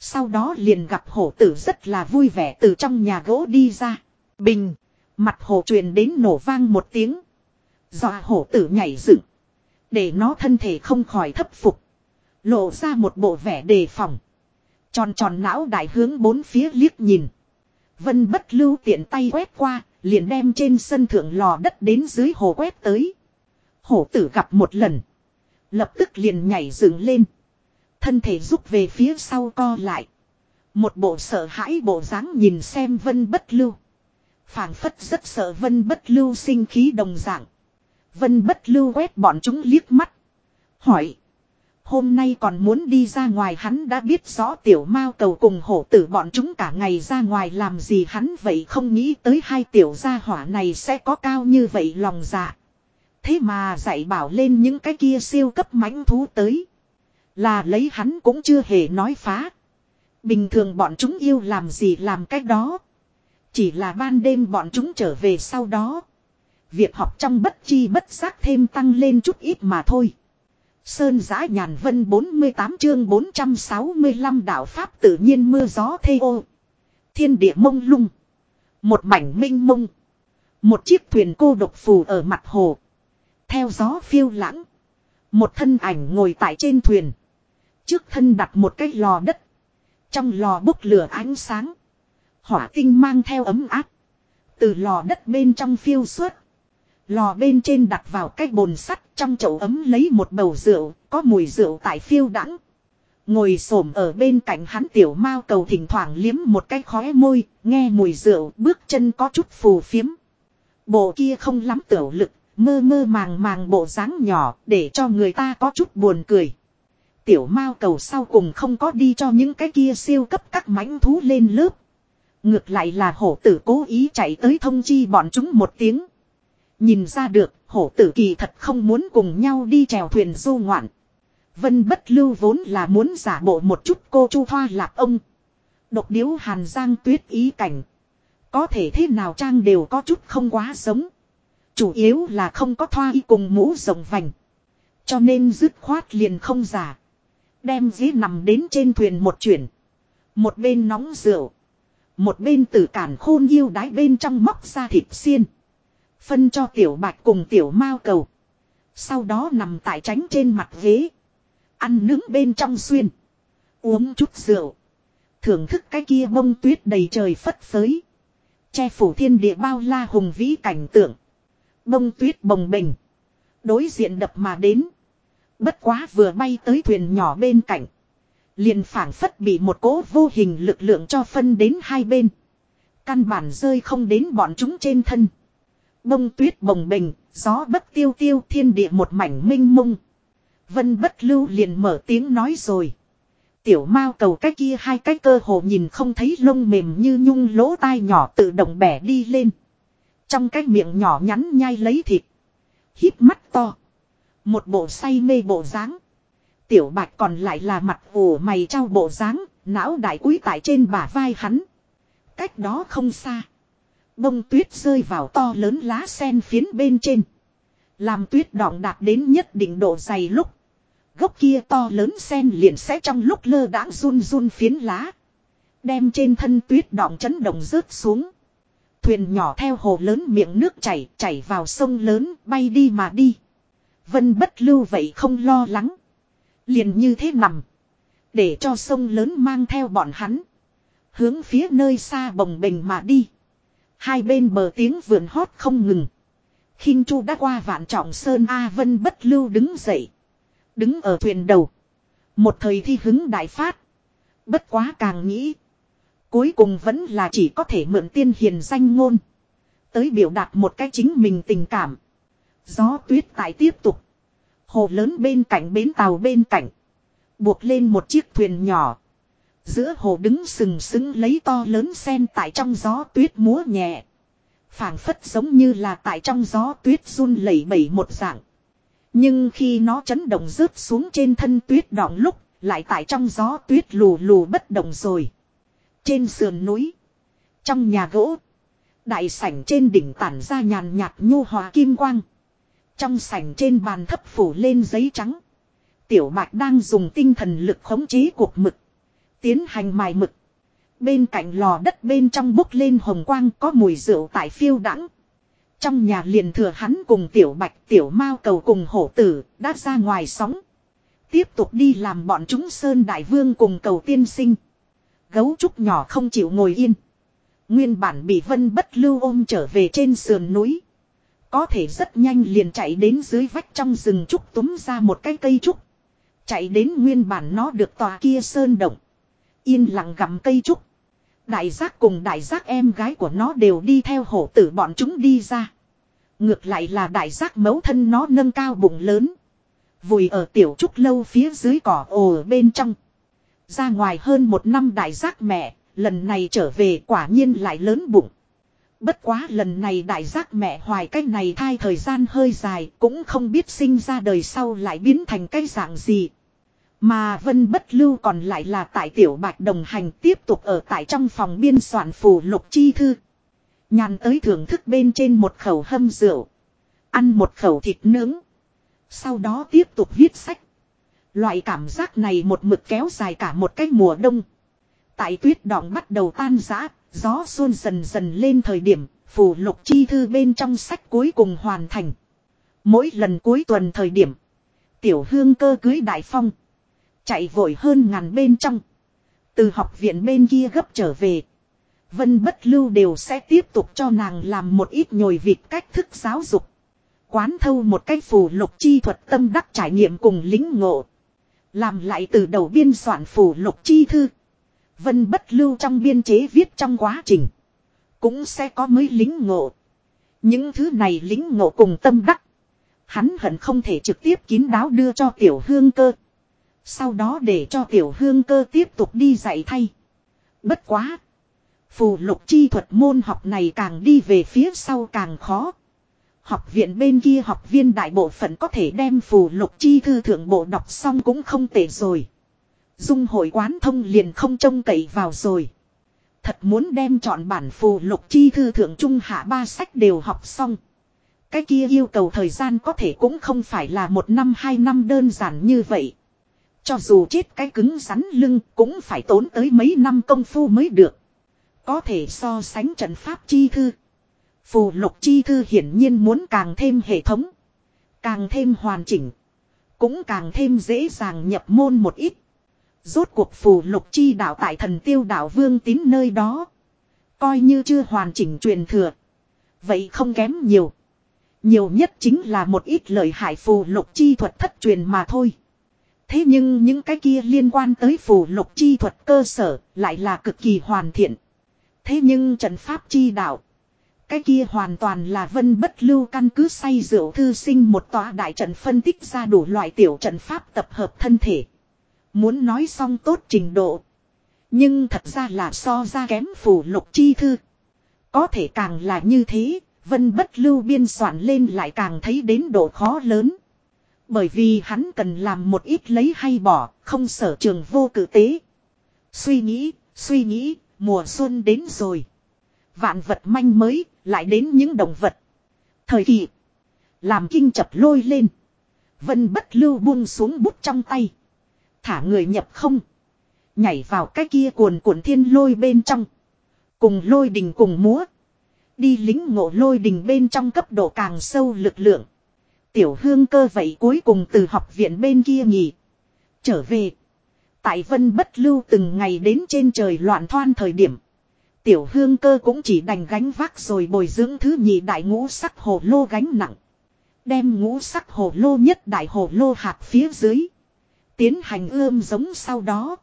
Sau đó liền gặp hổ tử rất là vui vẻ từ trong nhà gỗ đi ra. Bình. Mặt hồ truyền đến nổ vang một tiếng. Dọa hổ tử nhảy dựng. Để nó thân thể không khỏi thấp phục. Lộ ra một bộ vẻ đề phòng. Tròn tròn não đại hướng bốn phía liếc nhìn. Vân bất lưu tiện tay quét qua, liền đem trên sân thượng lò đất đến dưới hồ quét tới. Hổ tử gặp một lần. Lập tức liền nhảy dựng lên. Thân thể rút về phía sau co lại. Một bộ sợ hãi bộ dáng nhìn xem vân bất lưu phảng phất rất sợ vân bất lưu sinh khí đồng dạng. Vân bất lưu quét bọn chúng liếc mắt. Hỏi. Hôm nay còn muốn đi ra ngoài, hắn đã biết rõ tiểu mao cầu cùng hổ tử bọn chúng cả ngày ra ngoài làm gì hắn vậy không nghĩ tới hai tiểu gia hỏa này sẽ có cao như vậy lòng dạ. Thế mà dạy bảo lên những cái kia siêu cấp mãnh thú tới. Là lấy hắn cũng chưa hề nói phá. Bình thường bọn chúng yêu làm gì làm cách đó. Chỉ là ban đêm bọn chúng trở về sau đó. Việc học trong bất chi bất giác thêm tăng lên chút ít mà thôi. Sơn giã nhàn vân 48 chương 465 đạo Pháp tự nhiên mưa gió thê ô. Thiên địa mông lung. Một mảnh minh mông. Một chiếc thuyền cô độc phù ở mặt hồ. Theo gió phiêu lãng. Một thân ảnh ngồi tại trên thuyền. Trước thân đặt một cái lò đất. Trong lò bốc lửa ánh sáng. Hỏa tinh mang theo ấm áp. Từ lò đất bên trong phiêu suốt. Lò bên trên đặt vào cái bồn sắt trong chậu ấm lấy một bầu rượu, có mùi rượu tại phiêu đắng. Ngồi xổm ở bên cạnh hắn tiểu mao cầu thỉnh thoảng liếm một cái khóe môi, nghe mùi rượu, bước chân có chút phù phiếm. Bộ kia không lắm tiểu lực, mơ mơ màng màng bộ dáng nhỏ để cho người ta có chút buồn cười. Tiểu mao cầu sau cùng không có đi cho những cái kia siêu cấp các mãnh thú lên lớp, Ngược lại là hổ tử cố ý chạy tới thông chi bọn chúng một tiếng. Nhìn ra được, hổ tử kỳ thật không muốn cùng nhau đi chèo thuyền du ngoạn. Vân bất lưu vốn là muốn giả bộ một chút cô chu thoa lạp ông. Độc điếu hàn giang tuyết ý cảnh. Có thể thế nào trang đều có chút không quá giống. Chủ yếu là không có thoa y cùng mũ rồng vành. Cho nên dứt khoát liền không giả. Đem dĩ nằm đến trên thuyền một chuyển. Một bên nóng rượu. Một bên tử cản khôn yêu đái bên trong móc ra thịt xiên. Phân cho tiểu bạch cùng tiểu mao cầu. Sau đó nằm tại tránh trên mặt ghế. Ăn nướng bên trong xuyên. Uống chút rượu. Thưởng thức cái kia bông tuyết đầy trời phất phới. Che phủ thiên địa bao la hùng vĩ cảnh tượng. Bông tuyết bồng bềnh. Đối diện đập mà đến. Bất quá vừa bay tới thuyền nhỏ bên cạnh. Liền phảng phất bị một cỗ vô hình lực lượng cho phân đến hai bên. Căn bản rơi không đến bọn chúng trên thân. Bông tuyết bồng bềnh, gió bất tiêu tiêu thiên địa một mảnh minh mông. Vân bất lưu liền mở tiếng nói rồi. Tiểu mao cầu cái kia hai cái cơ hồ nhìn không thấy lông mềm như nhung lỗ tai nhỏ tự động bẻ đi lên. Trong cái miệng nhỏ nhắn nhai lấy thịt. híp mắt to. Một bộ say mê bộ dáng. Tiểu bạch còn lại là mặt ủ mày trao bộ dáng, não đại quý tại trên bả vai hắn. Cách đó không xa. Bông tuyết rơi vào to lớn lá sen phiến bên trên. Làm tuyết đọng đạt đến nhất định độ dày lúc. Gốc kia to lớn sen liền sẽ trong lúc lơ đãng run run phiến lá. Đem trên thân tuyết đọng chấn động rớt xuống. Thuyền nhỏ theo hồ lớn miệng nước chảy, chảy vào sông lớn, bay đi mà đi. Vân bất lưu vậy không lo lắng. Liền như thế nằm. Để cho sông lớn mang theo bọn hắn. Hướng phía nơi xa bồng bềnh mà đi. Hai bên bờ tiếng vườn hót không ngừng. khinh chu đã qua vạn trọng sơn A Vân bất lưu đứng dậy. Đứng ở thuyền đầu. Một thời thi hứng đại phát. Bất quá càng nghĩ. Cuối cùng vẫn là chỉ có thể mượn tiên hiền danh ngôn. Tới biểu đạt một cái chính mình tình cảm. Gió tuyết tại tiếp tục. Hồ lớn bên cạnh bến tàu bên cạnh. Buộc lên một chiếc thuyền nhỏ. Giữa hồ đứng sừng sững lấy to lớn sen tại trong gió tuyết múa nhẹ. phảng phất giống như là tại trong gió tuyết run lẩy bẩy một dạng. Nhưng khi nó chấn động rớt xuống trên thân tuyết đọng lúc, lại tại trong gió tuyết lù lù bất động rồi. Trên sườn núi, trong nhà gỗ, đại sảnh trên đỉnh tản ra nhàn nhạt nhu hòa kim quang. Trong sảnh trên bàn thấp phủ lên giấy trắng. Tiểu bạch đang dùng tinh thần lực khống chế cuộc mực. Tiến hành mài mực. Bên cạnh lò đất bên trong bốc lên hồng quang có mùi rượu tại phiêu đãng. Trong nhà liền thừa hắn cùng tiểu bạch, tiểu mao cầu cùng hổ tử đã ra ngoài sóng. Tiếp tục đi làm bọn chúng sơn đại vương cùng cầu tiên sinh. Gấu trúc nhỏ không chịu ngồi yên. Nguyên bản bị vân bất lưu ôm trở về trên sườn núi. Có thể rất nhanh liền chạy đến dưới vách trong rừng trúc túm ra một cái cây trúc. Chạy đến nguyên bản nó được tòa kia sơn động. Yên lặng gặm cây trúc. Đại giác cùng đại giác em gái của nó đều đi theo hổ tử bọn chúng đi ra. Ngược lại là đại giác mấu thân nó nâng cao bụng lớn. Vùi ở tiểu trúc lâu phía dưới cỏ ồ bên trong. Ra ngoài hơn một năm đại giác mẹ, lần này trở về quả nhiên lại lớn bụng. Bất quá lần này đại giác mẹ hoài cái này thai thời gian hơi dài cũng không biết sinh ra đời sau lại biến thành cái dạng gì. Mà vân bất lưu còn lại là tại tiểu bạch đồng hành tiếp tục ở tại trong phòng biên soạn phù lục chi thư. Nhàn tới thưởng thức bên trên một khẩu hâm rượu. Ăn một khẩu thịt nướng. Sau đó tiếp tục viết sách. Loại cảm giác này một mực kéo dài cả một cái mùa đông. Tại tuyết đọng bắt đầu tan rã, gió xuân dần dần lên thời điểm, phù lục chi thư bên trong sách cuối cùng hoàn thành. Mỗi lần cuối tuần thời điểm, tiểu hương cơ cưới đại phong. Chạy vội hơn ngàn bên trong. Từ học viện bên kia gấp trở về. Vân bất lưu đều sẽ tiếp tục cho nàng làm một ít nhồi vịt cách thức giáo dục. Quán thâu một cách phù lục chi thuật tâm đắc trải nghiệm cùng lính ngộ. Làm lại từ đầu biên soạn phù lục chi thư. Vân bất lưu trong biên chế viết trong quá trình. Cũng sẽ có mới lính ngộ. Những thứ này lính ngộ cùng tâm đắc. Hắn hận không thể trực tiếp kín đáo đưa cho tiểu hương cơ. Sau đó để cho tiểu hương cơ tiếp tục đi dạy thay. Bất quá. Phù lục chi thuật môn học này càng đi về phía sau càng khó. Học viện bên kia học viên đại bộ phận có thể đem phù lục chi thư thượng bộ đọc xong cũng không tệ rồi. Dung hội quán thông liền không trông cậy vào rồi. Thật muốn đem chọn bản phù lục chi thư thượng trung hạ ba sách đều học xong. Cái kia yêu cầu thời gian có thể cũng không phải là một năm hai năm đơn giản như vậy. Cho dù chết cái cứng rắn lưng cũng phải tốn tới mấy năm công phu mới được. Có thể so sánh trận pháp chi thư. Phù lục chi thư hiển nhiên muốn càng thêm hệ thống. Càng thêm hoàn chỉnh. Cũng càng thêm dễ dàng nhập môn một ít. Rốt cuộc phù lục chi đạo tại thần tiêu đạo vương tín nơi đó. Coi như chưa hoàn chỉnh truyền thừa. Vậy không kém nhiều. Nhiều nhất chính là một ít lời hại phù lục chi thuật thất truyền mà thôi. Thế nhưng những cái kia liên quan tới phù lục chi thuật cơ sở lại là cực kỳ hoàn thiện. Thế nhưng trận pháp chi đạo. Cái kia hoàn toàn là vân bất lưu căn cứ say rượu thư sinh một tòa đại trận phân tích ra đủ loại tiểu trận pháp tập hợp thân thể. Muốn nói xong tốt trình độ. Nhưng thật ra là so ra kém phù lục chi thư. Có thể càng là như thế, vân bất lưu biên soạn lên lại càng thấy đến độ khó lớn. Bởi vì hắn cần làm một ít lấy hay bỏ, không sở trường vô cử tế. Suy nghĩ, suy nghĩ, mùa xuân đến rồi. Vạn vật manh mới, lại đến những động vật. Thời kỳ, làm kinh chập lôi lên. Vân bất lưu buông xuống bút trong tay. Thả người nhập không. Nhảy vào cái kia cuồn cuộn thiên lôi bên trong. Cùng lôi đình cùng múa. Đi lính ngộ lôi đình bên trong cấp độ càng sâu lực lượng. Tiểu hương cơ vậy cuối cùng từ học viện bên kia nghỉ. Trở về. Tại vân bất lưu từng ngày đến trên trời loạn thoan thời điểm. Tiểu hương cơ cũng chỉ đành gánh vác rồi bồi dưỡng thứ nhị đại ngũ sắc hồ lô gánh nặng. Đem ngũ sắc hồ lô nhất đại hồ lô hạt phía dưới. Tiến hành ươm giống sau đó.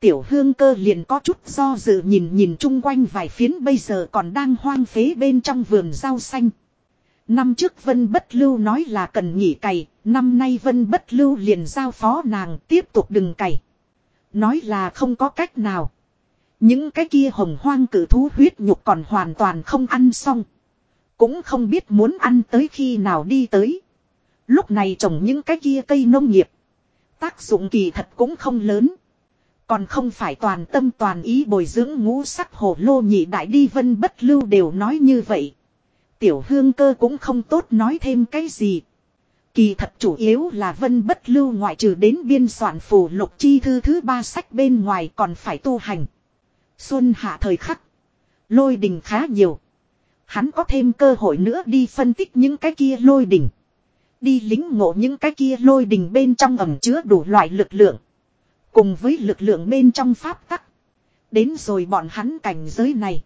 Tiểu hương cơ liền có chút do dự nhìn nhìn chung quanh vài phiến bây giờ còn đang hoang phế bên trong vườn rau xanh. Năm trước Vân Bất Lưu nói là cần nghỉ cày, năm nay Vân Bất Lưu liền giao phó nàng tiếp tục đừng cày. Nói là không có cách nào. Những cái kia hồng hoang cử thú huyết nhục còn hoàn toàn không ăn xong. Cũng không biết muốn ăn tới khi nào đi tới. Lúc này trồng những cái kia cây nông nghiệp. Tác dụng kỳ thật cũng không lớn. Còn không phải toàn tâm toàn ý bồi dưỡng ngũ sắc hồ lô nhị đại đi vân bất lưu đều nói như vậy. Tiểu hương cơ cũng không tốt nói thêm cái gì. Kỳ thật chủ yếu là vân bất lưu ngoại trừ đến biên soạn phù lục chi thư thứ ba sách bên ngoài còn phải tu hành. Xuân hạ thời khắc. Lôi đình khá nhiều. Hắn có thêm cơ hội nữa đi phân tích những cái kia lôi đình. Đi lính ngộ những cái kia lôi đình bên trong ẩm chứa đủ loại lực lượng. Cùng với lực lượng bên trong pháp tắc. Đến rồi bọn hắn cảnh giới này.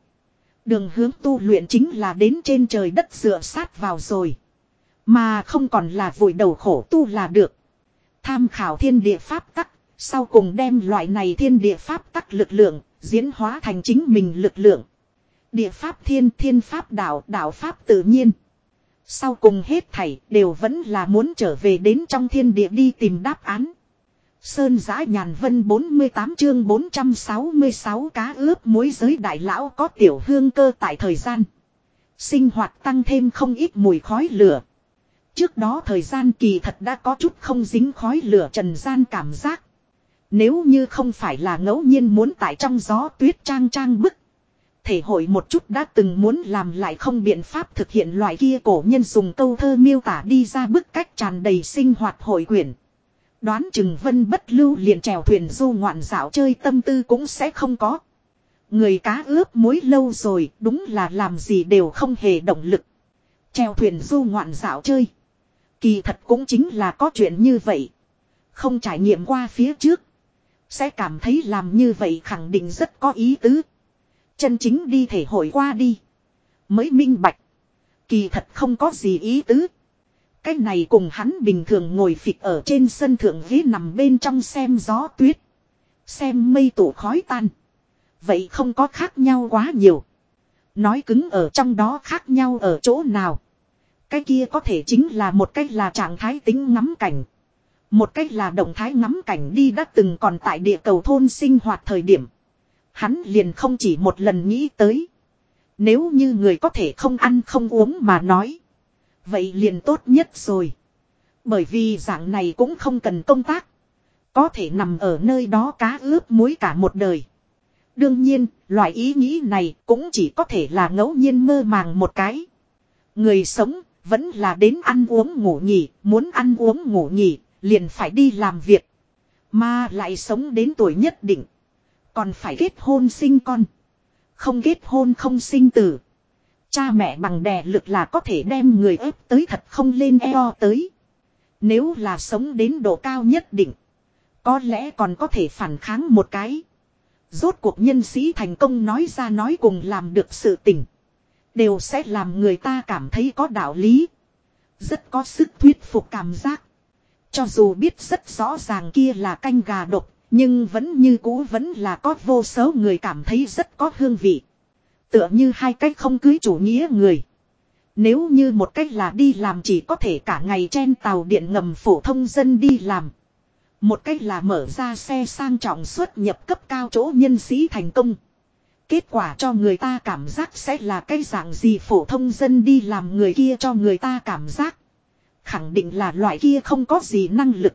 Đường hướng tu luyện chính là đến trên trời đất dựa sát vào rồi. Mà không còn là vùi đầu khổ tu là được. Tham khảo thiên địa pháp tắc, sau cùng đem loại này thiên địa pháp tắc lực lượng, diễn hóa thành chính mình lực lượng. Địa pháp thiên thiên pháp đạo, đạo pháp tự nhiên. Sau cùng hết thảy đều vẫn là muốn trở về đến trong thiên địa đi tìm đáp án. Sơn giã nhàn vân 48 chương 466 cá ướp muối giới đại lão có tiểu hương cơ tại thời gian. Sinh hoạt tăng thêm không ít mùi khói lửa. Trước đó thời gian kỳ thật đã có chút không dính khói lửa trần gian cảm giác. Nếu như không phải là ngẫu nhiên muốn tại trong gió tuyết trang trang bức. Thể hội một chút đã từng muốn làm lại không biện pháp thực hiện loại kia cổ nhân dùng câu thơ miêu tả đi ra bức cách tràn đầy sinh hoạt hội quyển. Đoán chừng vân bất lưu liền trèo thuyền du ngoạn dạo chơi tâm tư cũng sẽ không có. Người cá ướp muối lâu rồi, đúng là làm gì đều không hề động lực. Trèo thuyền du ngoạn dạo chơi. Kỳ thật cũng chính là có chuyện như vậy. Không trải nghiệm qua phía trước. Sẽ cảm thấy làm như vậy khẳng định rất có ý tứ. Chân chính đi thể hội qua đi. Mới minh bạch. Kỳ thật không có gì ý tứ. Cái này cùng hắn bình thường ngồi phịch ở trên sân thượng ghế nằm bên trong xem gió tuyết. Xem mây tụ khói tan. Vậy không có khác nhau quá nhiều. Nói cứng ở trong đó khác nhau ở chỗ nào. Cái kia có thể chính là một cách là trạng thái tính ngắm cảnh. Một cách là động thái ngắm cảnh đi đã từng còn tại địa cầu thôn sinh hoạt thời điểm. Hắn liền không chỉ một lần nghĩ tới. Nếu như người có thể không ăn không uống mà nói. Vậy liền tốt nhất rồi. Bởi vì dạng này cũng không cần công tác. Có thể nằm ở nơi đó cá ướp muối cả một đời. Đương nhiên, loại ý nghĩ này cũng chỉ có thể là ngẫu nhiên mơ màng một cái. Người sống, Vẫn là đến ăn uống ngủ nghỉ, muốn ăn uống ngủ nghỉ, liền phải đi làm việc. Mà lại sống đến tuổi nhất định. Còn phải kết hôn sinh con. Không kết hôn không sinh tử. Cha mẹ bằng đè lực là có thể đem người ép tới thật không lên eo tới. Nếu là sống đến độ cao nhất định. Có lẽ còn có thể phản kháng một cái. Rốt cuộc nhân sĩ thành công nói ra nói cùng làm được sự tình. Đều sẽ làm người ta cảm thấy có đạo lý. Rất có sức thuyết phục cảm giác. Cho dù biết rất rõ ràng kia là canh gà độc. Nhưng vẫn như cũ vẫn là có vô số người cảm thấy rất có hương vị. Tựa như hai cách không cưới chủ nghĩa người. Nếu như một cách là đi làm chỉ có thể cả ngày trên tàu điện ngầm phổ thông dân đi làm. Một cách là mở ra xe sang trọng xuất nhập cấp cao chỗ nhân sĩ thành công. Kết quả cho người ta cảm giác sẽ là cái dạng gì phổ thông dân đi làm người kia cho người ta cảm giác. Khẳng định là loại kia không có gì năng lực.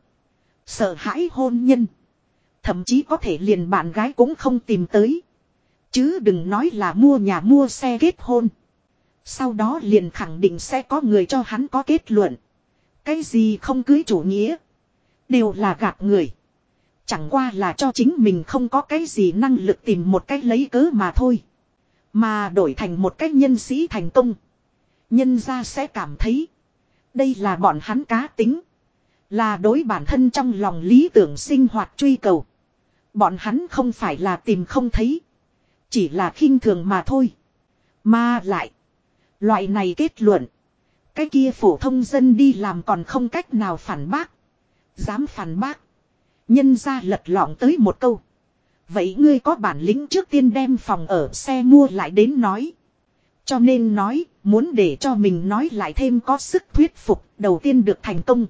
Sợ hãi hôn nhân. Thậm chí có thể liền bạn gái cũng không tìm tới. Chứ đừng nói là mua nhà mua xe kết hôn. Sau đó liền khẳng định sẽ có người cho hắn có kết luận. Cái gì không cưới chủ nghĩa. Đều là gạt người. Chẳng qua là cho chính mình không có cái gì năng lực tìm một cách lấy cớ mà thôi. Mà đổi thành một cách nhân sĩ thành công. Nhân ra sẽ cảm thấy. Đây là bọn hắn cá tính. Là đối bản thân trong lòng lý tưởng sinh hoạt truy cầu. Bọn hắn không phải là tìm không thấy. Chỉ là khinh thường mà thôi. Mà lại. Loại này kết luận. Cái kia phổ thông dân đi làm còn không cách nào phản bác. Dám phản bác. Nhân ra lật lọng tới một câu. Vậy ngươi có bản lĩnh trước tiên đem phòng ở xe mua lại đến nói. Cho nên nói, muốn để cho mình nói lại thêm có sức thuyết phục, đầu tiên được thành công.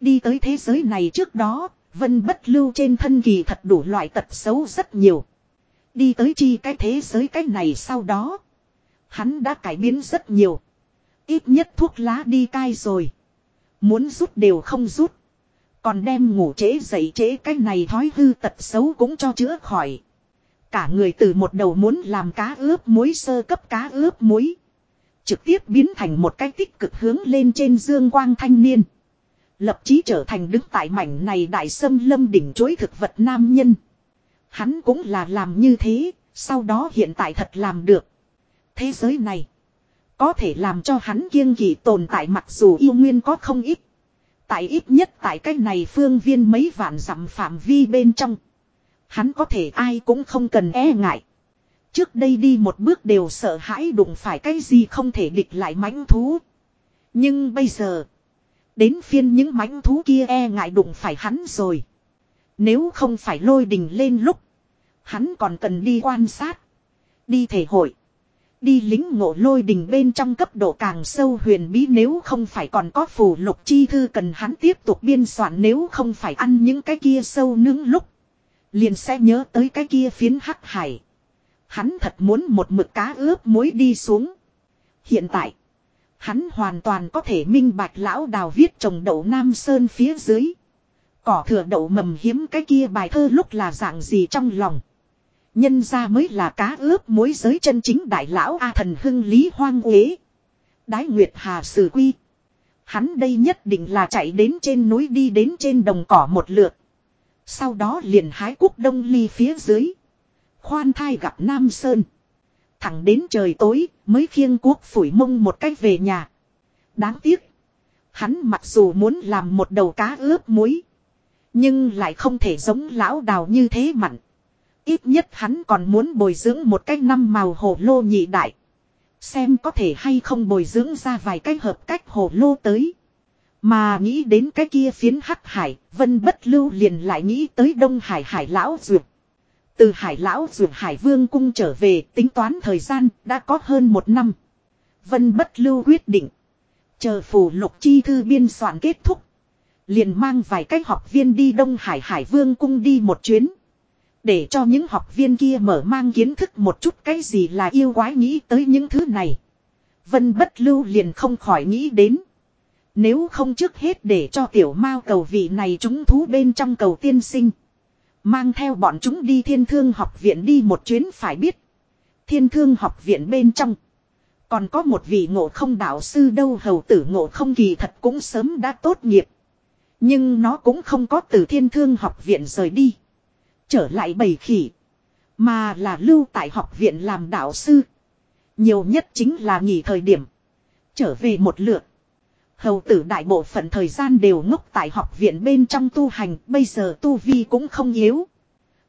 Đi tới thế giới này trước đó, Vân bất lưu trên thân kỳ thật đủ loại tật xấu rất nhiều. Đi tới chi cái thế giới cái này sau đó. Hắn đã cải biến rất nhiều. Ít nhất thuốc lá đi cai rồi. Muốn rút đều không rút. Còn đem ngủ trễ dậy trễ cái này thói hư tật xấu cũng cho chữa khỏi. Cả người từ một đầu muốn làm cá ướp muối sơ cấp cá ướp muối. Trực tiếp biến thành một cái tích cực hướng lên trên dương quang thanh niên. Lập chí trở thành đứng tại mảnh này đại sâm lâm đỉnh chối thực vật nam nhân. Hắn cũng là làm như thế, sau đó hiện tại thật làm được. Thế giới này, có thể làm cho hắn kiêng kỵ tồn tại mặc dù yêu nguyên có không ít. Tại ít nhất tại cái này phương viên mấy vạn dặm phạm vi bên trong. Hắn có thể ai cũng không cần e ngại. Trước đây đi một bước đều sợ hãi đụng phải cái gì không thể địch lại mãnh thú. Nhưng bây giờ. Đến phiên những mãnh thú kia e ngại đụng phải hắn rồi. Nếu không phải lôi đình lên lúc. Hắn còn cần đi quan sát. Đi thể hội. Đi lính ngộ lôi đình bên trong cấp độ càng sâu huyền bí nếu không phải còn có phù lục chi thư cần hắn tiếp tục biên soạn, nếu không phải ăn những cái kia sâu nướng lúc. Liền sẽ nhớ tới cái kia phiến hắc hải. Hắn thật muốn một mực cá ướp muối đi xuống. Hiện tại. Hắn hoàn toàn có thể minh bạch lão đào viết trồng đậu Nam Sơn phía dưới. Cỏ thừa đậu mầm hiếm cái kia bài thơ lúc là dạng gì trong lòng. Nhân ra mới là cá ướp muối giới chân chính đại lão A thần hưng lý hoang uế. Đái Nguyệt Hà Sử Quy. Hắn đây nhất định là chạy đến trên núi đi đến trên đồng cỏ một lượt. Sau đó liền hái quốc đông ly phía dưới. Khoan thai gặp Nam Sơn. Thẳng đến trời tối, mới khiêng cuốc phủi mông một cách về nhà. Đáng tiếc. Hắn mặc dù muốn làm một đầu cá ướp muối. Nhưng lại không thể giống lão đào như thế mặn. Ít nhất hắn còn muốn bồi dưỡng một cái năm màu hồ lô nhị đại. Xem có thể hay không bồi dưỡng ra vài cái hợp cách hồ lô tới. Mà nghĩ đến cái kia phiến hắc hải, vân bất lưu liền lại nghĩ tới đông hải hải lão duyệt. Từ hải lão duyệt hải vương cung trở về tính toán thời gian đã có hơn một năm. Vân bất lưu quyết định. Chờ phù lục chi thư biên soạn kết thúc. Liền mang vài cách học viên đi Đông Hải Hải Vương cung đi một chuyến. Để cho những học viên kia mở mang kiến thức một chút cái gì là yêu quái nghĩ tới những thứ này. Vân bất lưu liền không khỏi nghĩ đến. Nếu không trước hết để cho tiểu mao cầu vị này chúng thú bên trong cầu tiên sinh. Mang theo bọn chúng đi thiên thương học viện đi một chuyến phải biết. Thiên thương học viện bên trong. Còn có một vị ngộ không đạo sư đâu, hầu tử ngộ không kỳ thật cũng sớm đã tốt nghiệp. Nhưng nó cũng không có từ thiên thương học viện rời đi. Trở lại bầy khỉ. Mà là lưu tại học viện làm đạo sư. Nhiều nhất chính là nghỉ thời điểm. Trở về một lượt. Hầu tử đại bộ phận thời gian đều ngốc tại học viện bên trong tu hành. Bây giờ tu vi cũng không yếu.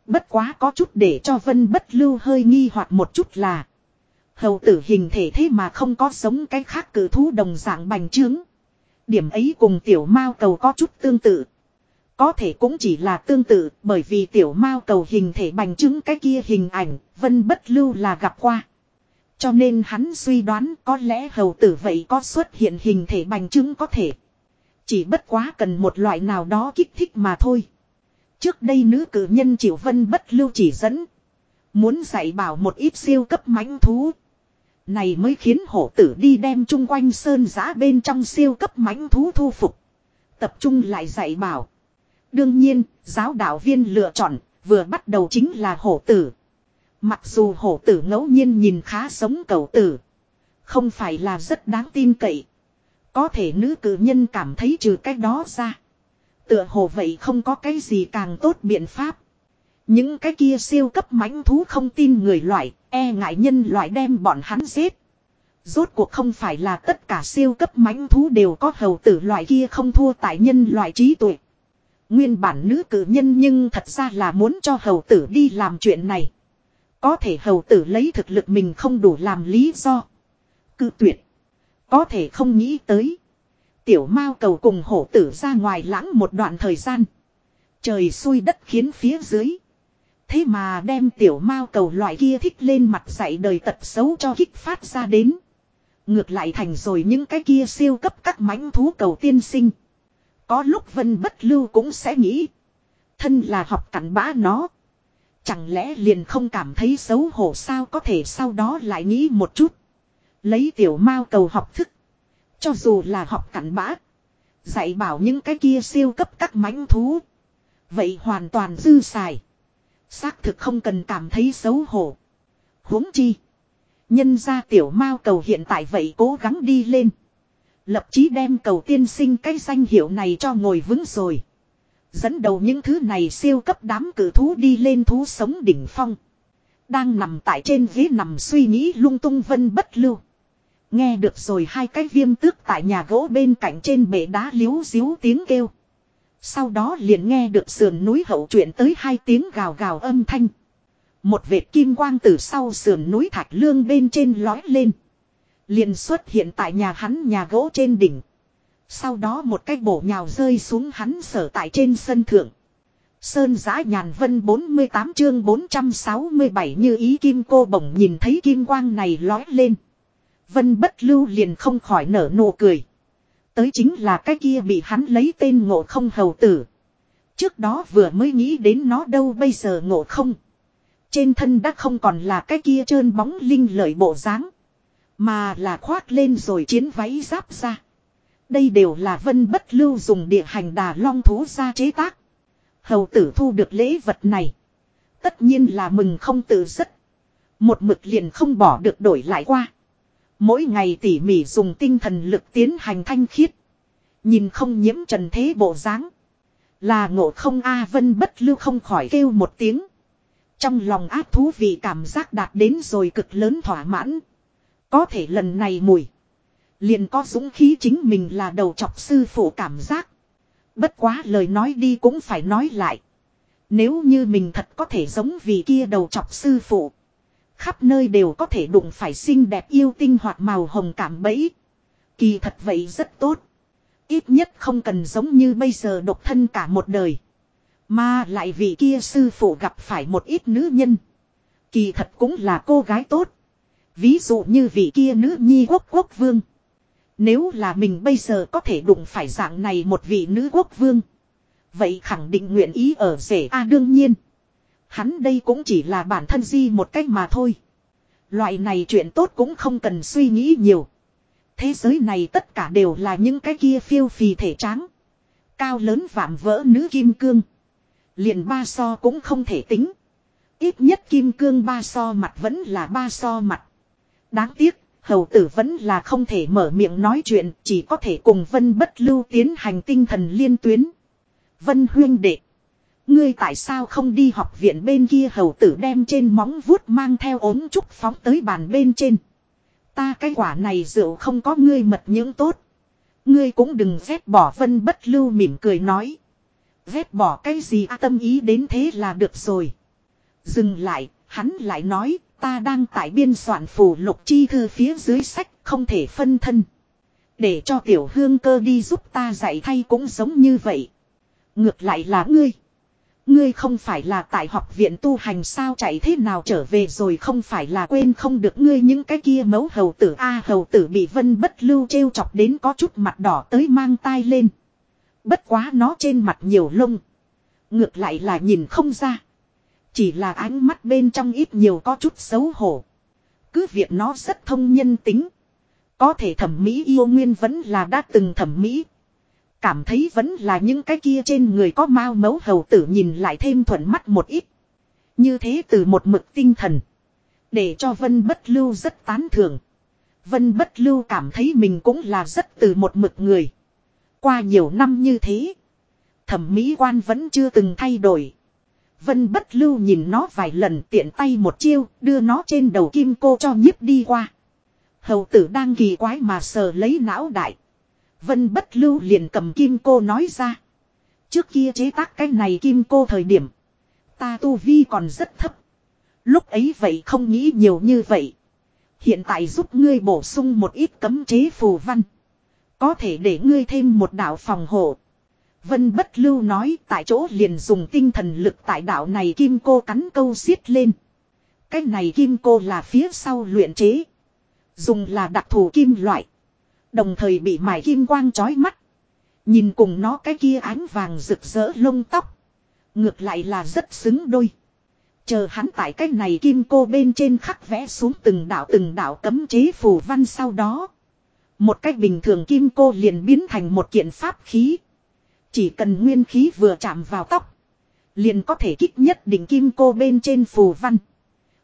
Bất quá có chút để cho vân bất lưu hơi nghi hoặc một chút là. Hầu tử hình thể thế mà không có giống cái khác cử thú đồng dạng bành trướng. Điểm ấy cùng tiểu mao cầu có chút tương tự. Có thể cũng chỉ là tương tự, bởi vì tiểu mao cầu hình thể bành trướng cái kia hình ảnh, vân bất lưu là gặp qua. Cho nên hắn suy đoán có lẽ hầu tử vậy có xuất hiện hình thể bành trướng có thể. Chỉ bất quá cần một loại nào đó kích thích mà thôi. Trước đây nữ cử nhân chịu vân bất lưu chỉ dẫn. Muốn dạy bảo một ít siêu cấp mãnh thú. Này mới khiến hổ tử đi đem chung quanh sơn giã bên trong siêu cấp mãnh thú thu phục. Tập trung lại dạy bảo. Đương nhiên, giáo đạo viên lựa chọn, vừa bắt đầu chính là hổ tử. Mặc dù hổ tử ngẫu nhiên nhìn khá sống cầu tử. Không phải là rất đáng tin cậy. Có thể nữ cử nhân cảm thấy trừ cái đó ra. Tựa hồ vậy không có cái gì càng tốt biện pháp. Những cái kia siêu cấp mãnh thú không tin người loại, e ngại nhân loại đem bọn hắn giết. Rốt cuộc không phải là tất cả siêu cấp mãnh thú đều có hầu tử loại kia không thua tại nhân loại trí tuệ. Nguyên bản nữ cử nhân nhưng thật ra là muốn cho hầu tử đi làm chuyện này. Có thể hầu tử lấy thực lực mình không đủ làm lý do. Cự tuyệt. Có thể không nghĩ tới. Tiểu mao cầu cùng hổ tử ra ngoài lãng một đoạn thời gian. Trời xui đất khiến phía dưới. Thế mà đem tiểu mao cầu loại kia thích lên mặt dạy đời tật xấu cho kích phát ra đến. Ngược lại thành rồi những cái kia siêu cấp các mãnh thú cầu tiên sinh. Có lúc vân bất lưu cũng sẽ nghĩ. Thân là học cặn bã nó. Chẳng lẽ liền không cảm thấy xấu hổ sao có thể sau đó lại nghĩ một chút. Lấy tiểu mao cầu học thức. Cho dù là học cặn bã. Dạy bảo những cái kia siêu cấp các mãnh thú. Vậy hoàn toàn dư xài. Xác thực không cần cảm thấy xấu hổ. huống chi. Nhân ra tiểu mao cầu hiện tại vậy cố gắng đi lên. Lập chí đem cầu tiên sinh cái danh hiệu này cho ngồi vững rồi. Dẫn đầu những thứ này siêu cấp đám cử thú đi lên thú sống đỉnh phong. Đang nằm tại trên ghế nằm suy nghĩ lung tung vân bất lưu. Nghe được rồi hai cái viêm tước tại nhà gỗ bên cạnh trên bể đá liếu xíu tiếng kêu. Sau đó liền nghe được sườn núi hậu chuyển tới hai tiếng gào gào âm thanh. Một vệt kim quang từ sau sườn núi thạch lương bên trên lói lên. Liền xuất hiện tại nhà hắn nhà gỗ trên đỉnh. Sau đó một cái bổ nhào rơi xuống hắn sở tại trên sân thượng. Sơn giã nhàn vân 48 chương 467 như ý kim cô bổng nhìn thấy kim quang này lói lên. Vân bất lưu liền không khỏi nở nụ cười. Tới chính là cái kia bị hắn lấy tên ngộ không hầu tử. Trước đó vừa mới nghĩ đến nó đâu bây giờ ngộ không. Trên thân đã không còn là cái kia trơn bóng linh lợi bộ dáng, Mà là khoác lên rồi chiến váy giáp ra. Đây đều là vân bất lưu dùng địa hành đà long thú ra chế tác. Hầu tử thu được lễ vật này. Tất nhiên là mừng không tự rất. Một mực liền không bỏ được đổi lại qua. Mỗi ngày tỉ mỉ dùng tinh thần lực tiến hành thanh khiết. Nhìn không nhiễm trần thế bộ dáng Là ngộ không A Vân bất lưu không khỏi kêu một tiếng. Trong lòng ác thú vị cảm giác đạt đến rồi cực lớn thỏa mãn. Có thể lần này mùi. Liền có dũng khí chính mình là đầu chọc sư phụ cảm giác. Bất quá lời nói đi cũng phải nói lại. Nếu như mình thật có thể giống vì kia đầu chọc sư phụ. Khắp nơi đều có thể đụng phải xinh đẹp yêu tinh hoặc màu hồng cảm bẫy. Kỳ thật vậy rất tốt. Ít nhất không cần giống như bây giờ độc thân cả một đời. Mà lại vì kia sư phụ gặp phải một ít nữ nhân. Kỳ thật cũng là cô gái tốt. Ví dụ như vị kia nữ nhi quốc quốc vương. Nếu là mình bây giờ có thể đụng phải dạng này một vị nữ quốc vương. Vậy khẳng định nguyện ý ở rể A đương nhiên. Hắn đây cũng chỉ là bản thân di một cách mà thôi. Loại này chuyện tốt cũng không cần suy nghĩ nhiều. Thế giới này tất cả đều là những cái kia phiêu phì thể trắng. Cao lớn vạm vỡ nữ kim cương. Liền ba so cũng không thể tính. Ít nhất kim cương ba so mặt vẫn là ba so mặt. Đáng tiếc, hầu tử vẫn là không thể mở miệng nói chuyện, chỉ có thể cùng Vân Bất Lưu tiến hành tinh thần liên tuyến. Vân huyên đệ. Ngươi tại sao không đi học viện bên kia hầu tử đem trên móng vuốt mang theo ốm trúc phóng tới bàn bên trên. Ta cái quả này rượu không có ngươi mật những tốt. Ngươi cũng đừng ghét bỏ vân bất lưu mỉm cười nói. Ghét bỏ cái gì à, tâm ý đến thế là được rồi. Dừng lại, hắn lại nói, ta đang tại biên soạn phủ lục chi thư phía dưới sách, không thể phân thân. Để cho tiểu hương cơ đi giúp ta dạy thay cũng giống như vậy. Ngược lại là ngươi. Ngươi không phải là tại học viện tu hành sao chạy thế nào trở về rồi không phải là quên không được ngươi những cái kia mấu hầu tử a hầu tử bị vân bất lưu trêu chọc đến có chút mặt đỏ tới mang tai lên. Bất quá nó trên mặt nhiều lông. Ngược lại là nhìn không ra. Chỉ là ánh mắt bên trong ít nhiều có chút xấu hổ. Cứ việc nó rất thông nhân tính. Có thể thẩm mỹ yêu nguyên vẫn là đã từng thẩm mỹ. Cảm thấy vẫn là những cái kia trên người có mau mấu hầu tử nhìn lại thêm thuận mắt một ít. Như thế từ một mực tinh thần. Để cho Vân Bất Lưu rất tán thưởng. Vân Bất Lưu cảm thấy mình cũng là rất từ một mực người. Qua nhiều năm như thế. Thẩm mỹ quan vẫn chưa từng thay đổi. Vân Bất Lưu nhìn nó vài lần tiện tay một chiêu, đưa nó trên đầu kim cô cho nhiếp đi qua. Hầu tử đang kỳ quái mà sờ lấy não đại. Vân bất lưu liền cầm kim cô nói ra. Trước kia chế tác cái này kim cô thời điểm. Ta tu vi còn rất thấp. Lúc ấy vậy không nghĩ nhiều như vậy. Hiện tại giúp ngươi bổ sung một ít cấm chế phù văn. Có thể để ngươi thêm một đạo phòng hộ. Vân bất lưu nói tại chỗ liền dùng tinh thần lực tại đạo này kim cô cắn câu xiết lên. Cái này kim cô là phía sau luyện chế. Dùng là đặc thù kim loại. Đồng thời bị mài kim quang chói mắt. Nhìn cùng nó cái kia ánh vàng rực rỡ lông tóc. Ngược lại là rất xứng đôi. Chờ hắn tại cái này kim cô bên trên khắc vẽ xuống từng đạo từng đạo cấm chế phù văn sau đó. Một cách bình thường kim cô liền biến thành một kiện pháp khí. Chỉ cần nguyên khí vừa chạm vào tóc. Liền có thể kích nhất đỉnh kim cô bên trên phù văn.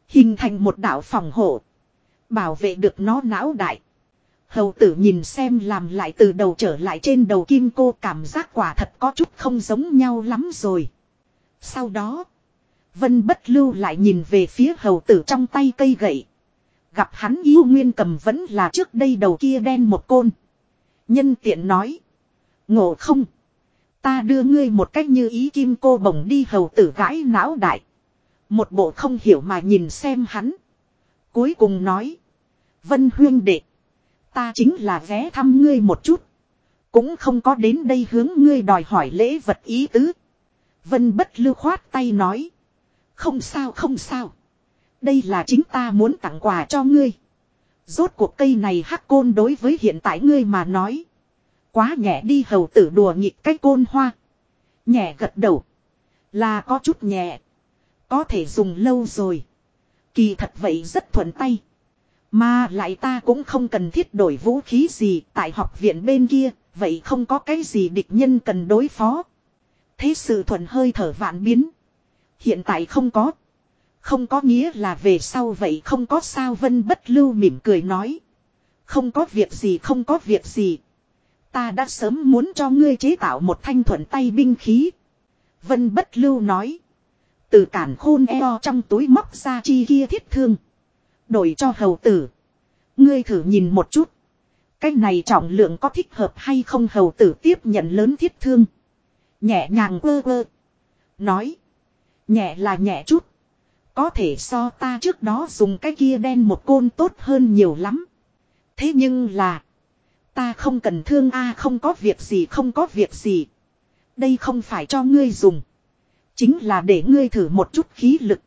Hình thành một đạo phòng hộ. Bảo vệ được nó não đại. Hầu tử nhìn xem làm lại từ đầu trở lại trên đầu kim cô cảm giác quả thật có chút không giống nhau lắm rồi. Sau đó, Vân bất lưu lại nhìn về phía hầu tử trong tay cây gậy. Gặp hắn yêu nguyên cầm vẫn là trước đây đầu kia đen một côn. Nhân tiện nói. Ngộ không. Ta đưa ngươi một cách như ý kim cô bồng đi hầu tử gãi não đại. Một bộ không hiểu mà nhìn xem hắn. Cuối cùng nói. Vân huyên đệ. Ta chính là ghé thăm ngươi một chút. Cũng không có đến đây hướng ngươi đòi hỏi lễ vật ý tứ. Vân bất lưu khoát tay nói. Không sao không sao. Đây là chính ta muốn tặng quà cho ngươi. Rốt cuộc cây này hắc côn đối với hiện tại ngươi mà nói. Quá nhẹ đi hầu tử đùa nghịch cái côn hoa. Nhẹ gật đầu. Là có chút nhẹ. Có thể dùng lâu rồi. Kỳ thật vậy rất thuận tay. Mà lại ta cũng không cần thiết đổi vũ khí gì tại học viện bên kia, vậy không có cái gì địch nhân cần đối phó. Thế sự thuận hơi thở vạn biến. Hiện tại không có. Không có nghĩa là về sau vậy không có sao vân bất lưu mỉm cười nói. Không có việc gì không có việc gì. Ta đã sớm muốn cho ngươi chế tạo một thanh thuận tay binh khí. Vân bất lưu nói. Từ cản khôn eo trong túi móc ra chi kia thiết thương. Đổi cho hầu tử. Ngươi thử nhìn một chút. Cái này trọng lượng có thích hợp hay không hầu tử tiếp nhận lớn thiết thương. Nhẹ nhàng vơ vơ, Nói. Nhẹ là nhẹ chút. Có thể so ta trước đó dùng cái kia đen một côn tốt hơn nhiều lắm. Thế nhưng là. Ta không cần thương a không có việc gì không có việc gì. Đây không phải cho ngươi dùng. Chính là để ngươi thử một chút khí lực.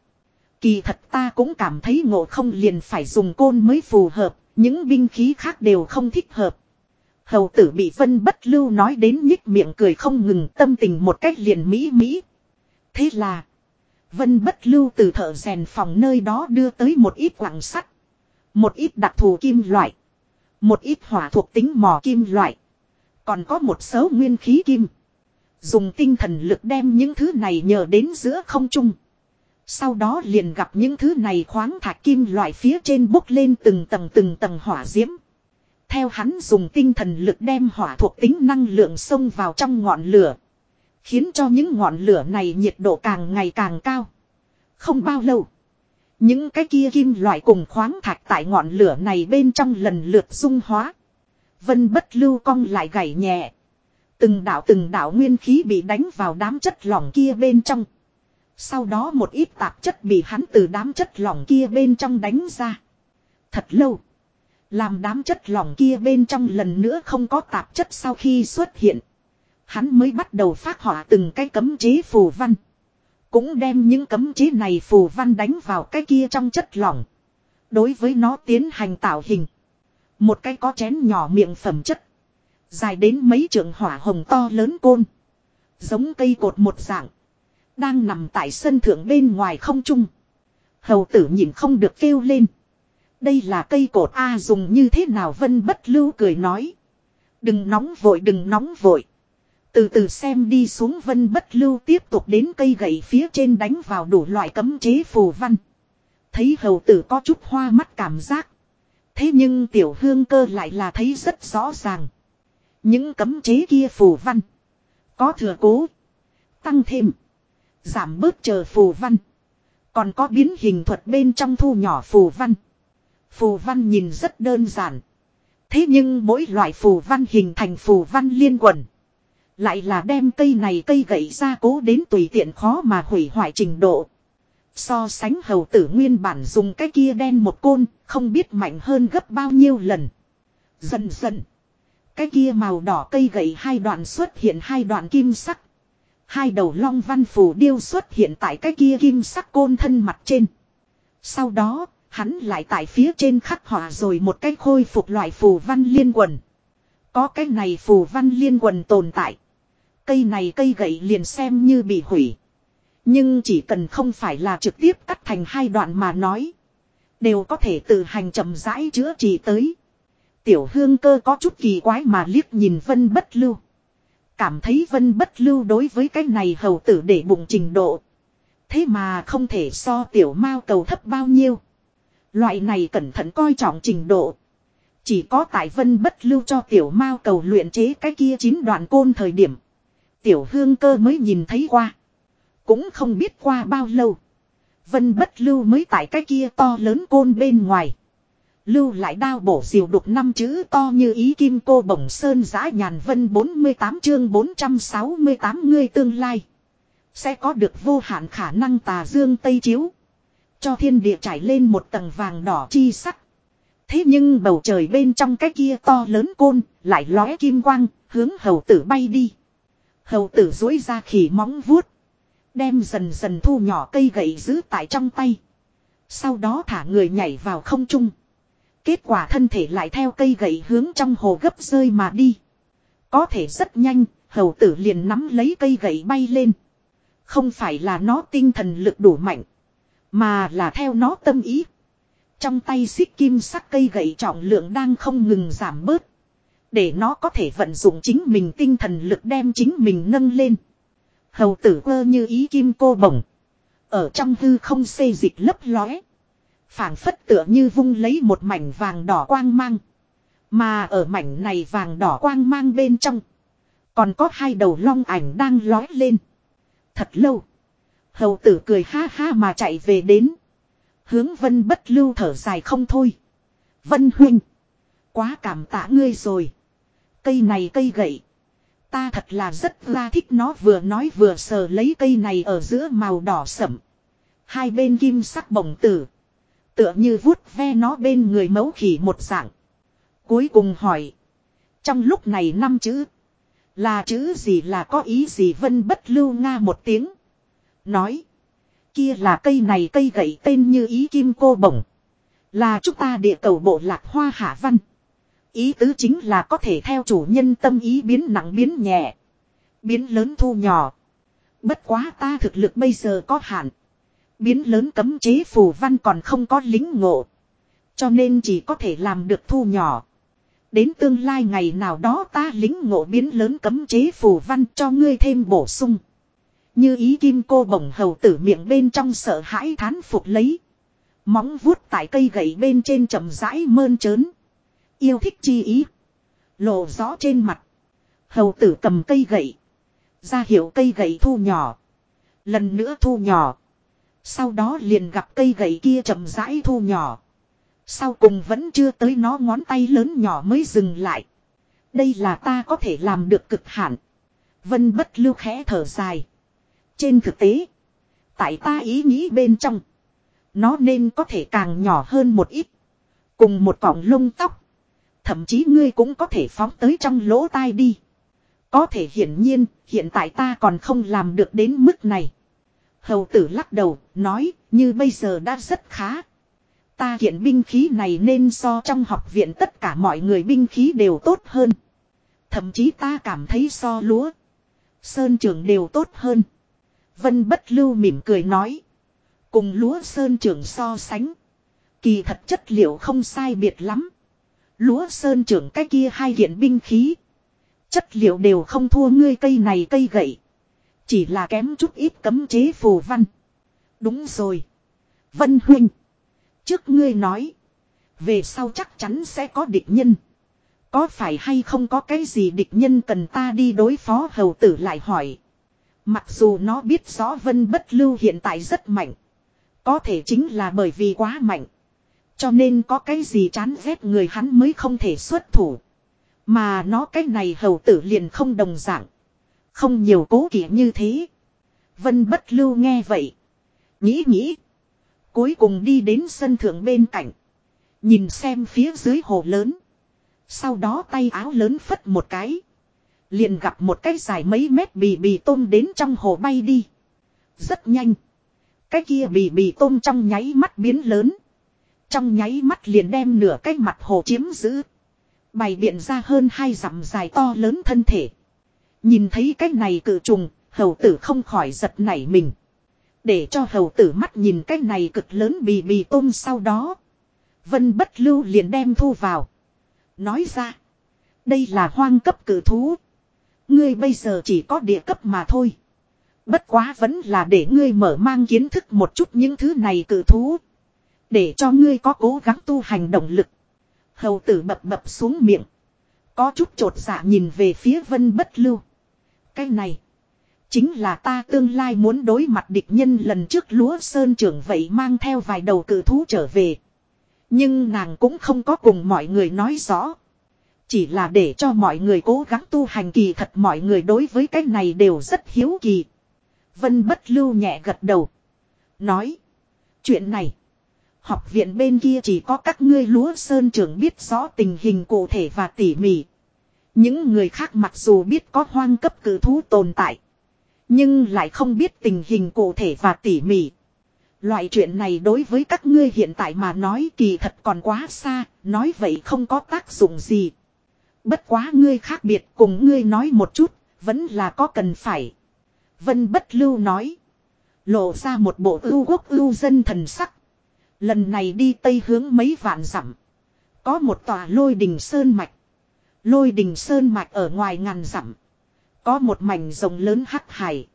Kỳ thật ta cũng cảm thấy ngộ không liền phải dùng côn mới phù hợp, những binh khí khác đều không thích hợp. Hầu tử bị vân bất lưu nói đến nhích miệng cười không ngừng tâm tình một cách liền mỹ mỹ. Thế là, vân bất lưu từ thợ rèn phòng nơi đó đưa tới một ít quặng sắt, một ít đặc thù kim loại, một ít hỏa thuộc tính mỏ kim loại, còn có một số nguyên khí kim. Dùng tinh thần lực đem những thứ này nhờ đến giữa không trung. Sau đó liền gặp những thứ này khoáng thạch kim loại phía trên bốc lên từng tầng từng tầng hỏa diễm. Theo hắn dùng tinh thần lực đem hỏa thuộc tính năng lượng xông vào trong ngọn lửa. Khiến cho những ngọn lửa này nhiệt độ càng ngày càng cao. Không bao lâu. Những cái kia kim loại cùng khoáng thạch tại ngọn lửa này bên trong lần lượt dung hóa. Vân bất lưu cong lại gảy nhẹ. Từng đạo từng đạo nguyên khí bị đánh vào đám chất lỏng kia bên trong. Sau đó một ít tạp chất bị hắn từ đám chất lỏng kia bên trong đánh ra. Thật lâu. Làm đám chất lỏng kia bên trong lần nữa không có tạp chất sau khi xuất hiện. Hắn mới bắt đầu phát họa từng cái cấm chế phù văn. Cũng đem những cấm chế này phù văn đánh vào cái kia trong chất lỏng. Đối với nó tiến hành tạo hình. Một cái có chén nhỏ miệng phẩm chất. Dài đến mấy trường hỏa hồng to lớn côn. Giống cây cột một dạng. Đang nằm tại sân thượng bên ngoài không trung. Hầu tử nhìn không được kêu lên. Đây là cây cột A dùng như thế nào vân bất lưu cười nói. Đừng nóng vội, đừng nóng vội. Từ từ xem đi xuống vân bất lưu tiếp tục đến cây gậy phía trên đánh vào đủ loại cấm chế phù văn. Thấy hầu tử có chút hoa mắt cảm giác. Thế nhưng tiểu hương cơ lại là thấy rất rõ ràng. Những cấm chế kia phù văn. Có thừa cố. Tăng thêm. Giảm bớt chờ phù văn. Còn có biến hình thuật bên trong thu nhỏ phù văn. Phù văn nhìn rất đơn giản. Thế nhưng mỗi loại phù văn hình thành phù văn liên quần, Lại là đem cây này cây gậy ra cố đến tùy tiện khó mà hủy hoại trình độ. So sánh hầu tử nguyên bản dùng cái kia đen một côn, không biết mạnh hơn gấp bao nhiêu lần. Dần dần. Cái kia màu đỏ cây gậy hai đoạn xuất hiện hai đoạn kim sắc. Hai đầu long văn phù điêu xuất hiện tại cái kia kim sắc côn thân mặt trên. Sau đó, hắn lại tại phía trên khắc họa rồi một cái khôi phục loại phù văn liên quần. Có cái này phù văn liên quần tồn tại. Cây này cây gậy liền xem như bị hủy. Nhưng chỉ cần không phải là trực tiếp cắt thành hai đoạn mà nói. Đều có thể tự hành chậm rãi chữa trị tới. Tiểu hương cơ có chút kỳ quái mà liếc nhìn vân bất lưu. Cảm thấy vân bất lưu đối với cái này hầu tử để bụng trình độ. Thế mà không thể so tiểu mao cầu thấp bao nhiêu. Loại này cẩn thận coi trọng trình độ. Chỉ có tại vân bất lưu cho tiểu mao cầu luyện chế cái kia chín đoạn côn thời điểm. Tiểu hương cơ mới nhìn thấy qua. Cũng không biết qua bao lâu. Vân bất lưu mới tại cái kia to lớn côn bên ngoài. Lưu lại đao bổ diều đục năm chữ to như ý kim cô bổng sơn giã nhàn vân 48 chương 468 ngươi tương lai. Sẽ có được vô hạn khả năng tà dương tây chiếu. Cho thiên địa trải lên một tầng vàng đỏ chi sắc. Thế nhưng bầu trời bên trong cái kia to lớn côn, lại lóe kim quang, hướng hầu tử bay đi. Hầu tử dối ra khỉ móng vuốt. Đem dần dần thu nhỏ cây gậy giữ tại trong tay. Sau đó thả người nhảy vào không trung. Kết quả thân thể lại theo cây gậy hướng trong hồ gấp rơi mà đi. Có thể rất nhanh, hầu tử liền nắm lấy cây gậy bay lên. Không phải là nó tinh thần lực đủ mạnh. Mà là theo nó tâm ý. Trong tay xích kim sắc cây gậy trọng lượng đang không ngừng giảm bớt. Để nó có thể vận dụng chính mình tinh thần lực đem chính mình nâng lên. Hầu tử quơ như ý kim cô bổng. Ở trong hư không xê dịch lấp lóe phảng phất tựa như vung lấy một mảnh vàng đỏ quang mang. Mà ở mảnh này vàng đỏ quang mang bên trong. Còn có hai đầu long ảnh đang lói lên. Thật lâu. Hầu tử cười ha ha mà chạy về đến. Hướng vân bất lưu thở dài không thôi. Vân huynh. Quá cảm tạ ngươi rồi. Cây này cây gậy. Ta thật là rất la thích nó vừa nói vừa sờ lấy cây này ở giữa màu đỏ sẫm. Hai bên kim sắc bổng tử. Tựa như vuốt ve nó bên người mấu khỉ một dạng. Cuối cùng hỏi. Trong lúc này năm chữ. Là chữ gì là có ý gì vân bất lưu nga một tiếng. Nói. Kia là cây này cây gậy tên như ý kim cô bổng. Là chúng ta địa cầu bộ lạc hoa hạ văn. Ý tứ chính là có thể theo chủ nhân tâm ý biến nặng biến nhẹ. Biến lớn thu nhỏ. Bất quá ta thực lực bây giờ có hạn. Biến lớn cấm chế phù văn còn không có lính ngộ. Cho nên chỉ có thể làm được thu nhỏ. Đến tương lai ngày nào đó ta lính ngộ biến lớn cấm chế phù văn cho ngươi thêm bổ sung. Như ý kim cô bổng hầu tử miệng bên trong sợ hãi thán phục lấy. Móng vuốt tại cây gậy bên trên chậm rãi mơn trớn. Yêu thích chi ý. Lộ rõ trên mặt. Hầu tử cầm cây gậy. Ra hiệu cây gậy thu nhỏ. Lần nữa thu nhỏ. Sau đó liền gặp cây gậy kia chậm rãi thu nhỏ. Sau cùng vẫn chưa tới nó ngón tay lớn nhỏ mới dừng lại. Đây là ta có thể làm được cực hạn. Vân bất lưu khẽ thở dài. Trên thực tế. Tại ta ý nghĩ bên trong. Nó nên có thể càng nhỏ hơn một ít. Cùng một cọng lông tóc. Thậm chí ngươi cũng có thể phóng tới trong lỗ tai đi. Có thể hiển nhiên, hiện tại ta còn không làm được đến mức này. Hầu tử lắc đầu, nói, như bây giờ đã rất khá. Ta hiện binh khí này nên so trong học viện tất cả mọi người binh khí đều tốt hơn. Thậm chí ta cảm thấy so lúa. Sơn trường đều tốt hơn. Vân bất lưu mỉm cười nói. Cùng lúa sơn trường so sánh. Kỳ thật chất liệu không sai biệt lắm. Lúa sơn trưởng cái kia hai hiện binh khí. Chất liệu đều không thua ngươi cây này cây gậy. Chỉ là kém chút ít cấm chế phù văn. Đúng rồi. Vân huynh. Trước ngươi nói. Về sau chắc chắn sẽ có địch nhân. Có phải hay không có cái gì địch nhân cần ta đi đối phó hầu tử lại hỏi. Mặc dù nó biết rõ vân bất lưu hiện tại rất mạnh. Có thể chính là bởi vì quá mạnh. Cho nên có cái gì chán ghét người hắn mới không thể xuất thủ. Mà nó cái này hầu tử liền không đồng dạng. Không nhiều cố kỵ như thế. Vân bất lưu nghe vậy. Nghĩ nghĩ. Cuối cùng đi đến sân thượng bên cạnh. Nhìn xem phía dưới hồ lớn. Sau đó tay áo lớn phất một cái. Liền gặp một cái dài mấy mét bì bì tôm đến trong hồ bay đi. Rất nhanh. Cái kia bì bì tôm trong nháy mắt biến lớn. Trong nháy mắt liền đem nửa cái mặt hồ chiếm giữ. Bày biện ra hơn hai dặm dài to lớn thân thể. Nhìn thấy cái này cự trùng, hầu tử không khỏi giật nảy mình. Để cho hầu tử mắt nhìn cái này cực lớn bì bì tôm sau đó. Vân bất lưu liền đem thu vào. Nói ra. Đây là hoang cấp cử thú. Ngươi bây giờ chỉ có địa cấp mà thôi. Bất quá vẫn là để ngươi mở mang kiến thức một chút những thứ này cử thú. Để cho ngươi có cố gắng tu hành động lực. Hầu tử bập bập xuống miệng. Có chút trột dạ nhìn về phía vân bất lưu. Cái này. Chính là ta tương lai muốn đối mặt địch nhân lần trước lúa sơn trưởng vậy mang theo vài đầu cử thú trở về. Nhưng nàng cũng không có cùng mọi người nói rõ. Chỉ là để cho mọi người cố gắng tu hành kỳ thật mọi người đối với cái này đều rất hiếu kỳ. Vân bất lưu nhẹ gật đầu. Nói. Chuyện này. Học viện bên kia chỉ có các ngươi lúa sơn trưởng biết rõ tình hình cụ thể và tỉ mỉ. Những người khác mặc dù biết có hoang cấp cử thú tồn tại. Nhưng lại không biết tình hình cụ thể và tỉ mỉ. Loại chuyện này đối với các ngươi hiện tại mà nói kỳ thật còn quá xa, nói vậy không có tác dụng gì. Bất quá ngươi khác biệt cùng ngươi nói một chút, vẫn là có cần phải. Vân bất lưu nói. Lộ ra một bộ ưu quốc ưu dân thần sắc. Lần này đi tây hướng mấy vạn dặm. Có một tòa lôi đình sơn mạch. Lôi đình sơn mạch ở ngoài ngàn dặm. Có một mảnh rồng lớn hắc hải.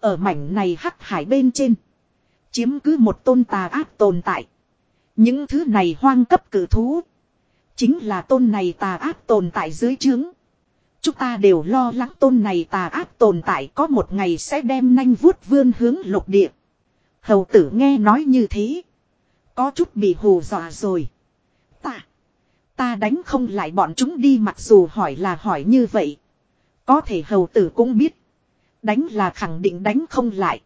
Ở mảnh này hắc hải bên trên. Chiếm cứ một tôn tà ác tồn tại. Những thứ này hoang cấp cử thú. Chính là tôn này tà ác tồn tại dưới trướng. Chúng ta đều lo lắng tôn này tà ác tồn tại có một ngày sẽ đem nanh vuốt vươn hướng lục địa. Hầu tử nghe nói như thế. Có chút bị hù dọa rồi. Ta. Ta đánh không lại bọn chúng đi mặc dù hỏi là hỏi như vậy. Có thể hầu tử cũng biết. Đánh là khẳng định đánh không lại.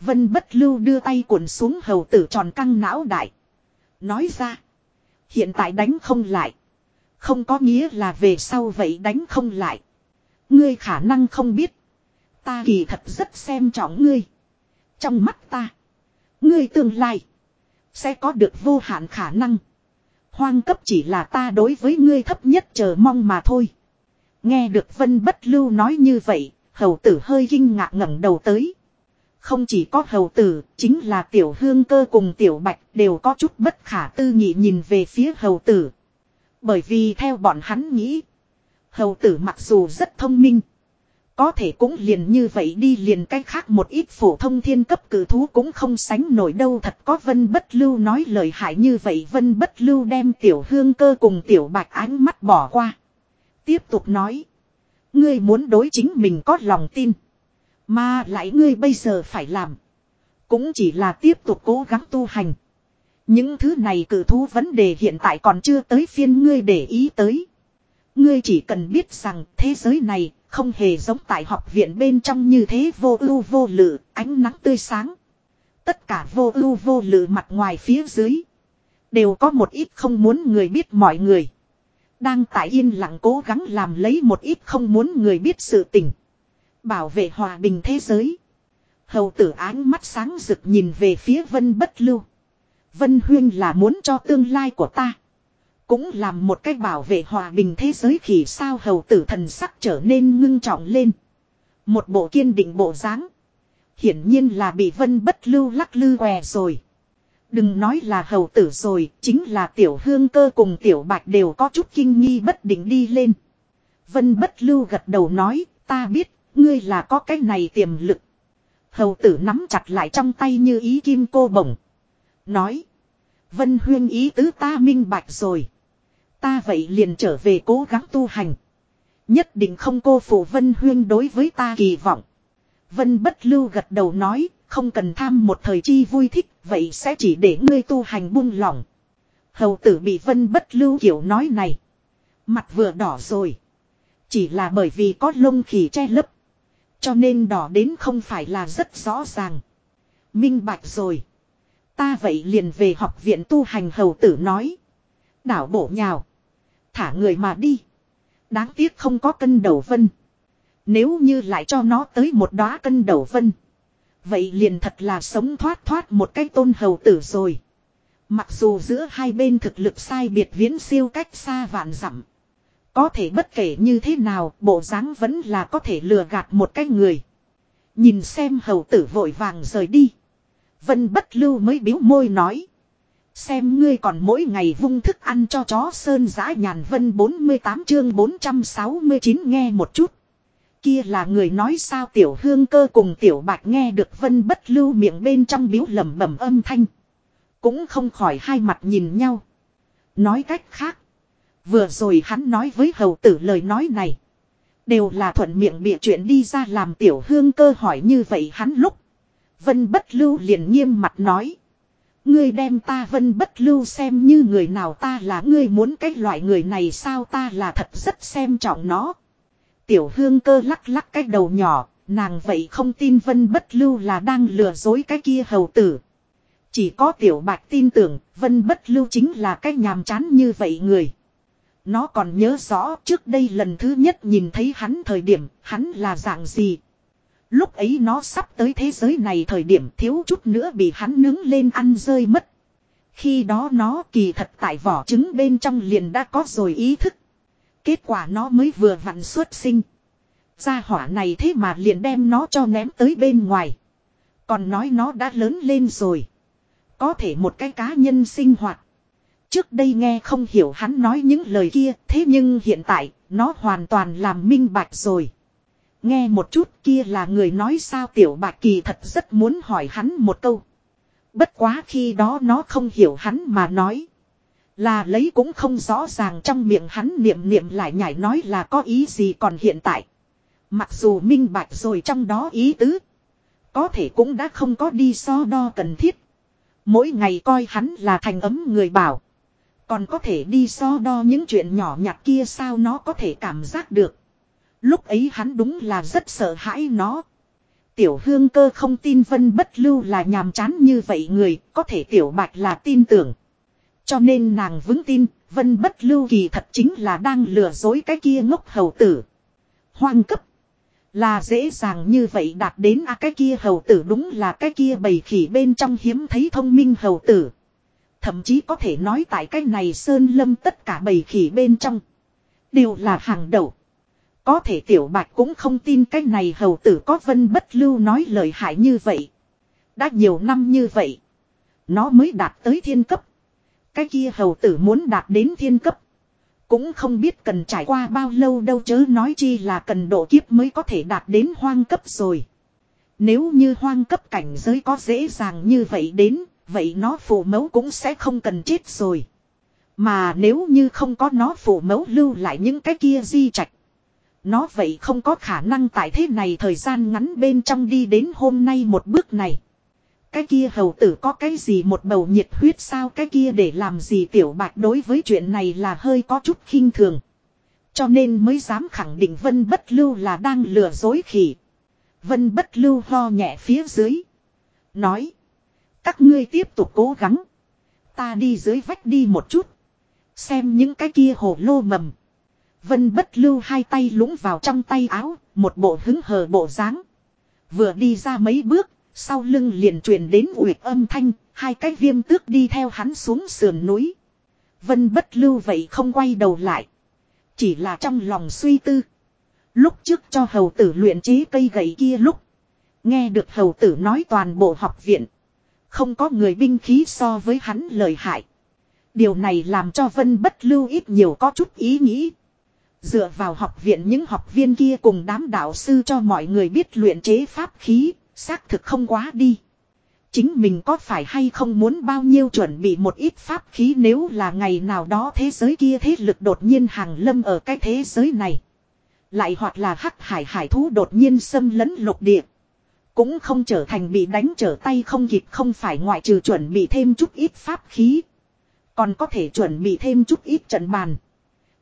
Vân bất lưu đưa tay cuộn xuống hầu tử tròn căng não đại. Nói ra. Hiện tại đánh không lại. Không có nghĩa là về sau vậy đánh không lại. Ngươi khả năng không biết. Ta kỳ thật rất xem trọng ngươi. Trong mắt ta. Ngươi tương lai. Sẽ có được vô hạn khả năng. Hoang cấp chỉ là ta đối với ngươi thấp nhất chờ mong mà thôi. Nghe được Vân Bất Lưu nói như vậy, hầu tử hơi kinh ngạc ngẩng đầu tới. Không chỉ có hầu tử, chính là tiểu hương cơ cùng tiểu bạch đều có chút bất khả tư nghị nhìn về phía hầu tử. Bởi vì theo bọn hắn nghĩ, hầu tử mặc dù rất thông minh, có thể cũng liền như vậy đi liền cách khác một ít phổ thông thiên cấp cử thú cũng không sánh nổi đâu thật có vân bất lưu nói lời hại như vậy, vân bất lưu đem tiểu hương cơ cùng tiểu bạch ánh mắt bỏ qua. Tiếp tục nói. Ngươi muốn đối chính mình có lòng tin. Mà lại ngươi bây giờ phải làm. Cũng chỉ là tiếp tục cố gắng tu hành. Những thứ này cử thú vấn đề hiện tại còn chưa tới phiên ngươi để ý tới. Ngươi chỉ cần biết rằng thế giới này không hề giống tại học viện bên trong như thế vô ưu vô lự, ánh nắng tươi sáng. Tất cả vô ưu vô lự mặt ngoài phía dưới. Đều có một ít không muốn người biết mọi người. Đang tại yên lặng cố gắng làm lấy một ít không muốn người biết sự tình. Bảo vệ hòa bình thế giới. Hầu tử áng mắt sáng rực nhìn về phía vân bất lưu. Vân huyên là muốn cho tương lai của ta. Cũng làm một cách bảo vệ hòa bình thế giới khỉ sao hầu tử thần sắc trở nên ngưng trọng lên. Một bộ kiên định bộ dáng. Hiển nhiên là bị vân bất lưu lắc lư què rồi. Đừng nói là hầu tử rồi, chính là tiểu hương cơ cùng tiểu bạch đều có chút kinh nghi bất định đi lên. Vân bất lưu gật đầu nói, ta biết, ngươi là có cái này tiềm lực. Hầu tử nắm chặt lại trong tay như ý kim cô bổng. Nói, Vân huyên ý tứ ta minh bạch rồi. Ta vậy liền trở về cố gắng tu hành. Nhất định không cô phụ Vân huyên đối với ta kỳ vọng. Vân bất lưu gật đầu nói, không cần tham một thời chi vui thích, vậy sẽ chỉ để ngươi tu hành buông lỏng. Hầu tử bị vân bất lưu kiểu nói này. Mặt vừa đỏ rồi. Chỉ là bởi vì có lông khỉ che lấp. Cho nên đỏ đến không phải là rất rõ ràng. Minh bạch rồi. Ta vậy liền về học viện tu hành hầu tử nói. Đảo bộ nhào. Thả người mà đi. Đáng tiếc không có cân đầu vân. Nếu như lại cho nó tới một đóa cân đầu vân. Vậy liền thật là sống thoát thoát một cái tôn hầu tử rồi. Mặc dù giữa hai bên thực lực sai biệt viễn siêu cách xa vạn dặm. Có thể bất kể như thế nào, bộ dáng vẫn là có thể lừa gạt một cái người. Nhìn xem hầu tử vội vàng rời đi. Vân bất lưu mới biếu môi nói. Xem ngươi còn mỗi ngày vung thức ăn cho chó sơn giã nhàn vân 48 chương 469 nghe một chút kia là người nói sao tiểu hương cơ cùng tiểu bạch nghe được vân bất lưu miệng bên trong biếu lẩm bẩm âm thanh. Cũng không khỏi hai mặt nhìn nhau. Nói cách khác. Vừa rồi hắn nói với hầu tử lời nói này. Đều là thuận miệng bịa chuyện đi ra làm tiểu hương cơ hỏi như vậy hắn lúc. Vân bất lưu liền nghiêm mặt nói. Ngươi đem ta vân bất lưu xem như người nào ta là ngươi muốn cái loại người này sao ta là thật rất xem trọng nó. Tiểu hương cơ lắc lắc cái đầu nhỏ, nàng vậy không tin vân bất lưu là đang lừa dối cái kia hầu tử. Chỉ có tiểu bạch tin tưởng vân bất lưu chính là cái nhàm chán như vậy người. Nó còn nhớ rõ trước đây lần thứ nhất nhìn thấy hắn thời điểm hắn là dạng gì. Lúc ấy nó sắp tới thế giới này thời điểm thiếu chút nữa bị hắn nướng lên ăn rơi mất. Khi đó nó kỳ thật tại vỏ trứng bên trong liền đã có rồi ý thức. Kết quả nó mới vừa vặn xuất sinh. Gia hỏa này thế mà liền đem nó cho ném tới bên ngoài. Còn nói nó đã lớn lên rồi. Có thể một cái cá nhân sinh hoạt. Trước đây nghe không hiểu hắn nói những lời kia, thế nhưng hiện tại, nó hoàn toàn làm minh bạch rồi. Nghe một chút kia là người nói sao tiểu bạc kỳ thật rất muốn hỏi hắn một câu. Bất quá khi đó nó không hiểu hắn mà nói. Là lấy cũng không rõ ràng trong miệng hắn niệm niệm lại nhảy nói là có ý gì còn hiện tại. Mặc dù minh bạch rồi trong đó ý tứ. Có thể cũng đã không có đi so đo cần thiết. Mỗi ngày coi hắn là thành ấm người bảo. Còn có thể đi so đo những chuyện nhỏ nhặt kia sao nó có thể cảm giác được. Lúc ấy hắn đúng là rất sợ hãi nó. Tiểu hương cơ không tin vân bất lưu là nhàm chán như vậy người, có thể tiểu bạch là tin tưởng. Cho nên nàng vững tin, vân bất lưu kỳ thật chính là đang lừa dối cái kia ngốc hầu tử. Hoang cấp. Là dễ dàng như vậy đạt đến a cái kia hầu tử đúng là cái kia bầy khỉ bên trong hiếm thấy thông minh hầu tử. Thậm chí có thể nói tại cái này sơn lâm tất cả bầy khỉ bên trong. Đều là hàng đầu. Có thể tiểu bạch cũng không tin cái này hầu tử có vân bất lưu nói lời hại như vậy. Đã nhiều năm như vậy. Nó mới đạt tới thiên cấp. Cái kia hầu tử muốn đạt đến thiên cấp. Cũng không biết cần trải qua bao lâu đâu chớ nói chi là cần độ kiếp mới có thể đạt đến hoang cấp rồi. Nếu như hoang cấp cảnh giới có dễ dàng như vậy đến, vậy nó phụ mẫu cũng sẽ không cần chết rồi. Mà nếu như không có nó phụ mẫu lưu lại những cái kia di trạch. Nó vậy không có khả năng tại thế này thời gian ngắn bên trong đi đến hôm nay một bước này. Cái kia hầu tử có cái gì một bầu nhiệt huyết sao cái kia để làm gì tiểu bạch đối với chuyện này là hơi có chút khinh thường. Cho nên mới dám khẳng định vân bất lưu là đang lừa dối khỉ. Vân bất lưu ho nhẹ phía dưới. Nói. Các ngươi tiếp tục cố gắng. Ta đi dưới vách đi một chút. Xem những cái kia hồ lô mầm. Vân bất lưu hai tay lũng vào trong tay áo. Một bộ hứng hờ bộ dáng Vừa đi ra mấy bước. Sau lưng liền truyền đến uyệt âm thanh. Hai cái viêm tước đi theo hắn xuống sườn núi. Vân bất lưu vậy không quay đầu lại. Chỉ là trong lòng suy tư. Lúc trước cho hầu tử luyện chế cây gậy kia lúc. Nghe được hầu tử nói toàn bộ học viện. Không có người binh khí so với hắn lời hại. Điều này làm cho Vân bất lưu ít nhiều có chút ý nghĩ. Dựa vào học viện những học viên kia cùng đám đạo sư cho mọi người biết luyện chế pháp khí, xác thực không quá đi. Chính mình có phải hay không muốn bao nhiêu chuẩn bị một ít pháp khí nếu là ngày nào đó thế giới kia thế lực đột nhiên hàng lâm ở cái thế giới này. Lại hoặc là hắc hải hải thú đột nhiên xâm lấn lục địa. Cũng không trở thành bị đánh trở tay không kịp không phải ngoại trừ chuẩn bị thêm chút ít pháp khí. Còn có thể chuẩn bị thêm chút ít trận bàn.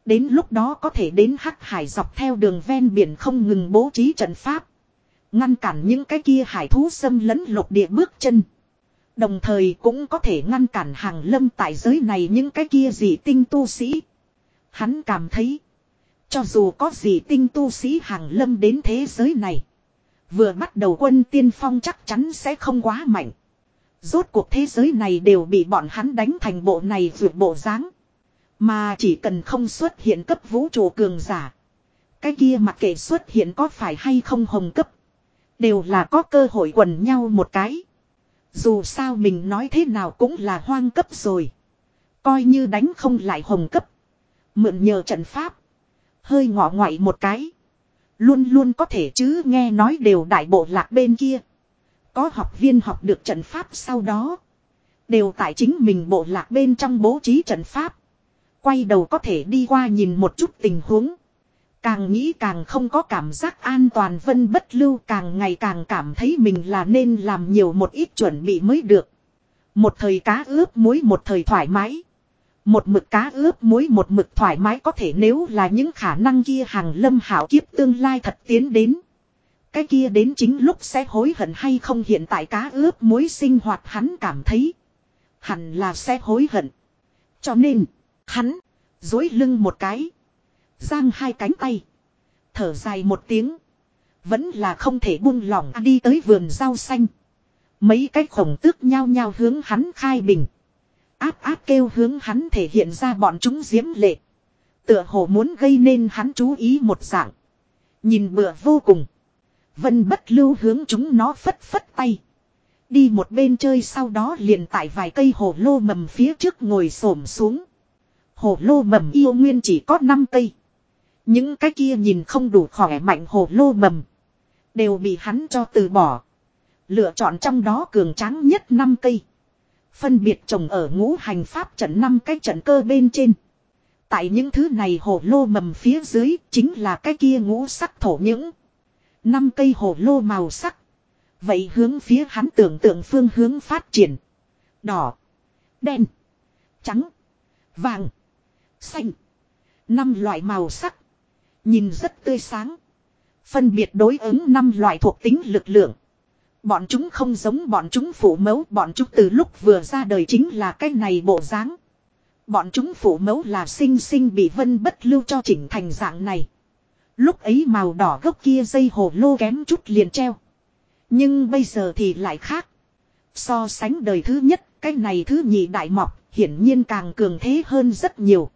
Đến lúc đó có thể đến hắc hải dọc theo đường ven biển không ngừng bố trí trận pháp. Ngăn cản những cái kia hải thú xâm lấn lục địa bước chân. Đồng thời cũng có thể ngăn cản hàng lâm tại giới này những cái kia gì tinh tu sĩ. Hắn cảm thấy. Cho dù có gì tinh tu sĩ hàng lâm đến thế giới này. Vừa bắt đầu quân tiên phong chắc chắn sẽ không quá mạnh. Rốt cuộc thế giới này đều bị bọn hắn đánh thành bộ này vượt bộ dáng mà chỉ cần không xuất hiện cấp vũ trụ cường giả. Cái kia mặc kệ xuất hiện có phải hay không hồng cấp. Đều là có cơ hội quần nhau một cái. Dù sao mình nói thế nào cũng là hoang cấp rồi. Coi như đánh không lại hồng cấp. Mượn nhờ trận pháp. Hơi ngọ ngoại một cái. Luôn luôn có thể chứ nghe nói đều đại bộ lạc bên kia. Có học viên học được trận pháp sau đó. Đều tại chính mình bộ lạc bên trong bố trí trận pháp. Quay đầu có thể đi qua nhìn một chút tình huống. Càng nghĩ càng không có cảm giác an toàn vân bất lưu càng ngày càng cảm thấy mình là nên làm nhiều một ít chuẩn bị mới được. Một thời cá ướp muối một thời thoải mái. Một mực cá ướp muối một mực thoải mái có thể nếu là những khả năng kia hàng lâm hảo kiếp tương lai thật tiến đến. Cái kia đến chính lúc sẽ hối hận hay không hiện tại cá ướp muối sinh hoạt hắn cảm thấy. Hẳn là sẽ hối hận. Cho nên, hắn, dối lưng một cái. Giang hai cánh tay. Thở dài một tiếng. Vẫn là không thể buông lỏng đi tới vườn rau xanh. Mấy cái khổng tước nhao nhao hướng hắn khai bình. Áp áp kêu hướng hắn thể hiện ra bọn chúng diễm lệ. Tựa hồ muốn gây nên hắn chú ý một dạng. Nhìn bựa vô cùng. Vân bất lưu hướng chúng nó phất phất tay. Đi một bên chơi sau đó liền tại vài cây hồ lô mầm phía trước ngồi xổm xuống. Hồ lô mầm yêu nguyên chỉ có 5 cây. Những cái kia nhìn không đủ khỏe mạnh hồ lô mầm. Đều bị hắn cho từ bỏ. Lựa chọn trong đó cường tráng nhất 5 cây. Phân biệt trồng ở ngũ hành pháp trận năm cái trận cơ bên trên. Tại những thứ này hồ lô mầm phía dưới chính là cái kia ngũ sắc thổ những. Năm cây hồ lô màu sắc. Vậy hướng phía hắn tưởng tượng phương hướng phát triển. Đỏ. Đen. Trắng. Vàng. Xanh. Năm loại màu sắc. Nhìn rất tươi sáng. Phân biệt đối ứng năm loại thuộc tính lực lượng. Bọn chúng không giống bọn chúng phủ mẫu, bọn chúng từ lúc vừa ra đời chính là cái này bộ dáng. Bọn chúng phủ mẫu là sinh sinh bị vân bất lưu cho chỉnh thành dạng này. Lúc ấy màu đỏ gốc kia dây hồ lô kém chút liền treo. Nhưng bây giờ thì lại khác. So sánh đời thứ nhất, cái này thứ nhị đại mọc, hiển nhiên càng cường thế hơn rất nhiều.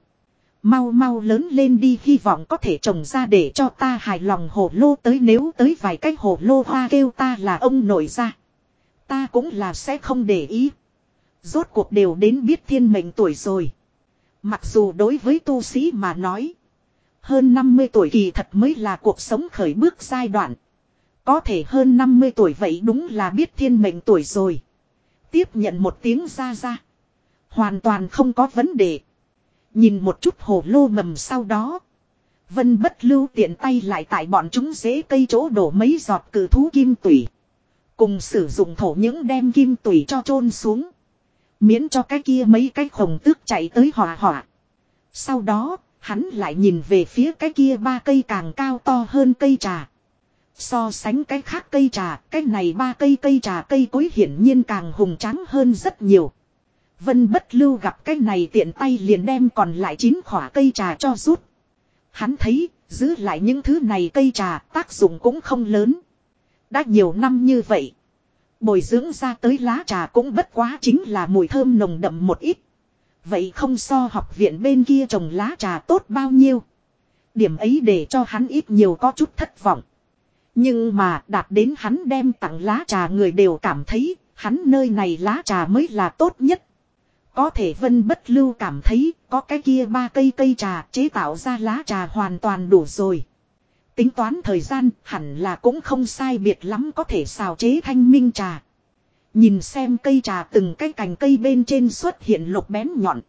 Mau mau lớn lên đi, hy vọng có thể trồng ra để cho ta hài lòng hồ lô tới nếu tới vài cái hồ lô hoa kêu ta là ông nội ra. Ta cũng là sẽ không để ý. Rốt cuộc đều đến biết thiên mệnh tuổi rồi. Mặc dù đối với tu sĩ mà nói. Hơn 50 tuổi kỳ thật mới là cuộc sống khởi bước giai đoạn. Có thể hơn 50 tuổi vậy đúng là biết thiên mệnh tuổi rồi. Tiếp nhận một tiếng ra ra. Hoàn toàn không có vấn đề. Nhìn một chút hồ lô mầm sau đó. Vân bất lưu tiện tay lại tại bọn chúng dễ cây chỗ đổ mấy giọt cử thú kim tủy. Cùng sử dụng thổ những đem kim tủy cho chôn xuống. Miễn cho cái kia mấy cái khổng tước chạy tới hỏa hỏa. Sau đó, hắn lại nhìn về phía cái kia ba cây càng cao to hơn cây trà. So sánh cái khác cây trà, cái này ba cây cây trà cây cối hiển nhiên càng hùng tráng hơn rất nhiều. Vân bất lưu gặp cái này tiện tay liền đem còn lại chín khỏa cây trà cho rút. Hắn thấy, giữ lại những thứ này cây trà tác dụng cũng không lớn. Đã nhiều năm như vậy. Bồi dưỡng ra tới lá trà cũng bất quá chính là mùi thơm nồng đậm một ít. Vậy không so học viện bên kia trồng lá trà tốt bao nhiêu. Điểm ấy để cho hắn ít nhiều có chút thất vọng. Nhưng mà đạt đến hắn đem tặng lá trà người đều cảm thấy hắn nơi này lá trà mới là tốt nhất. Có thể vân bất lưu cảm thấy có cái kia ba cây cây trà chế tạo ra lá trà hoàn toàn đủ rồi. Tính toán thời gian hẳn là cũng không sai biệt lắm có thể xào chế thanh minh trà. Nhìn xem cây trà từng cái cành cây bên trên xuất hiện lục bén nhọn.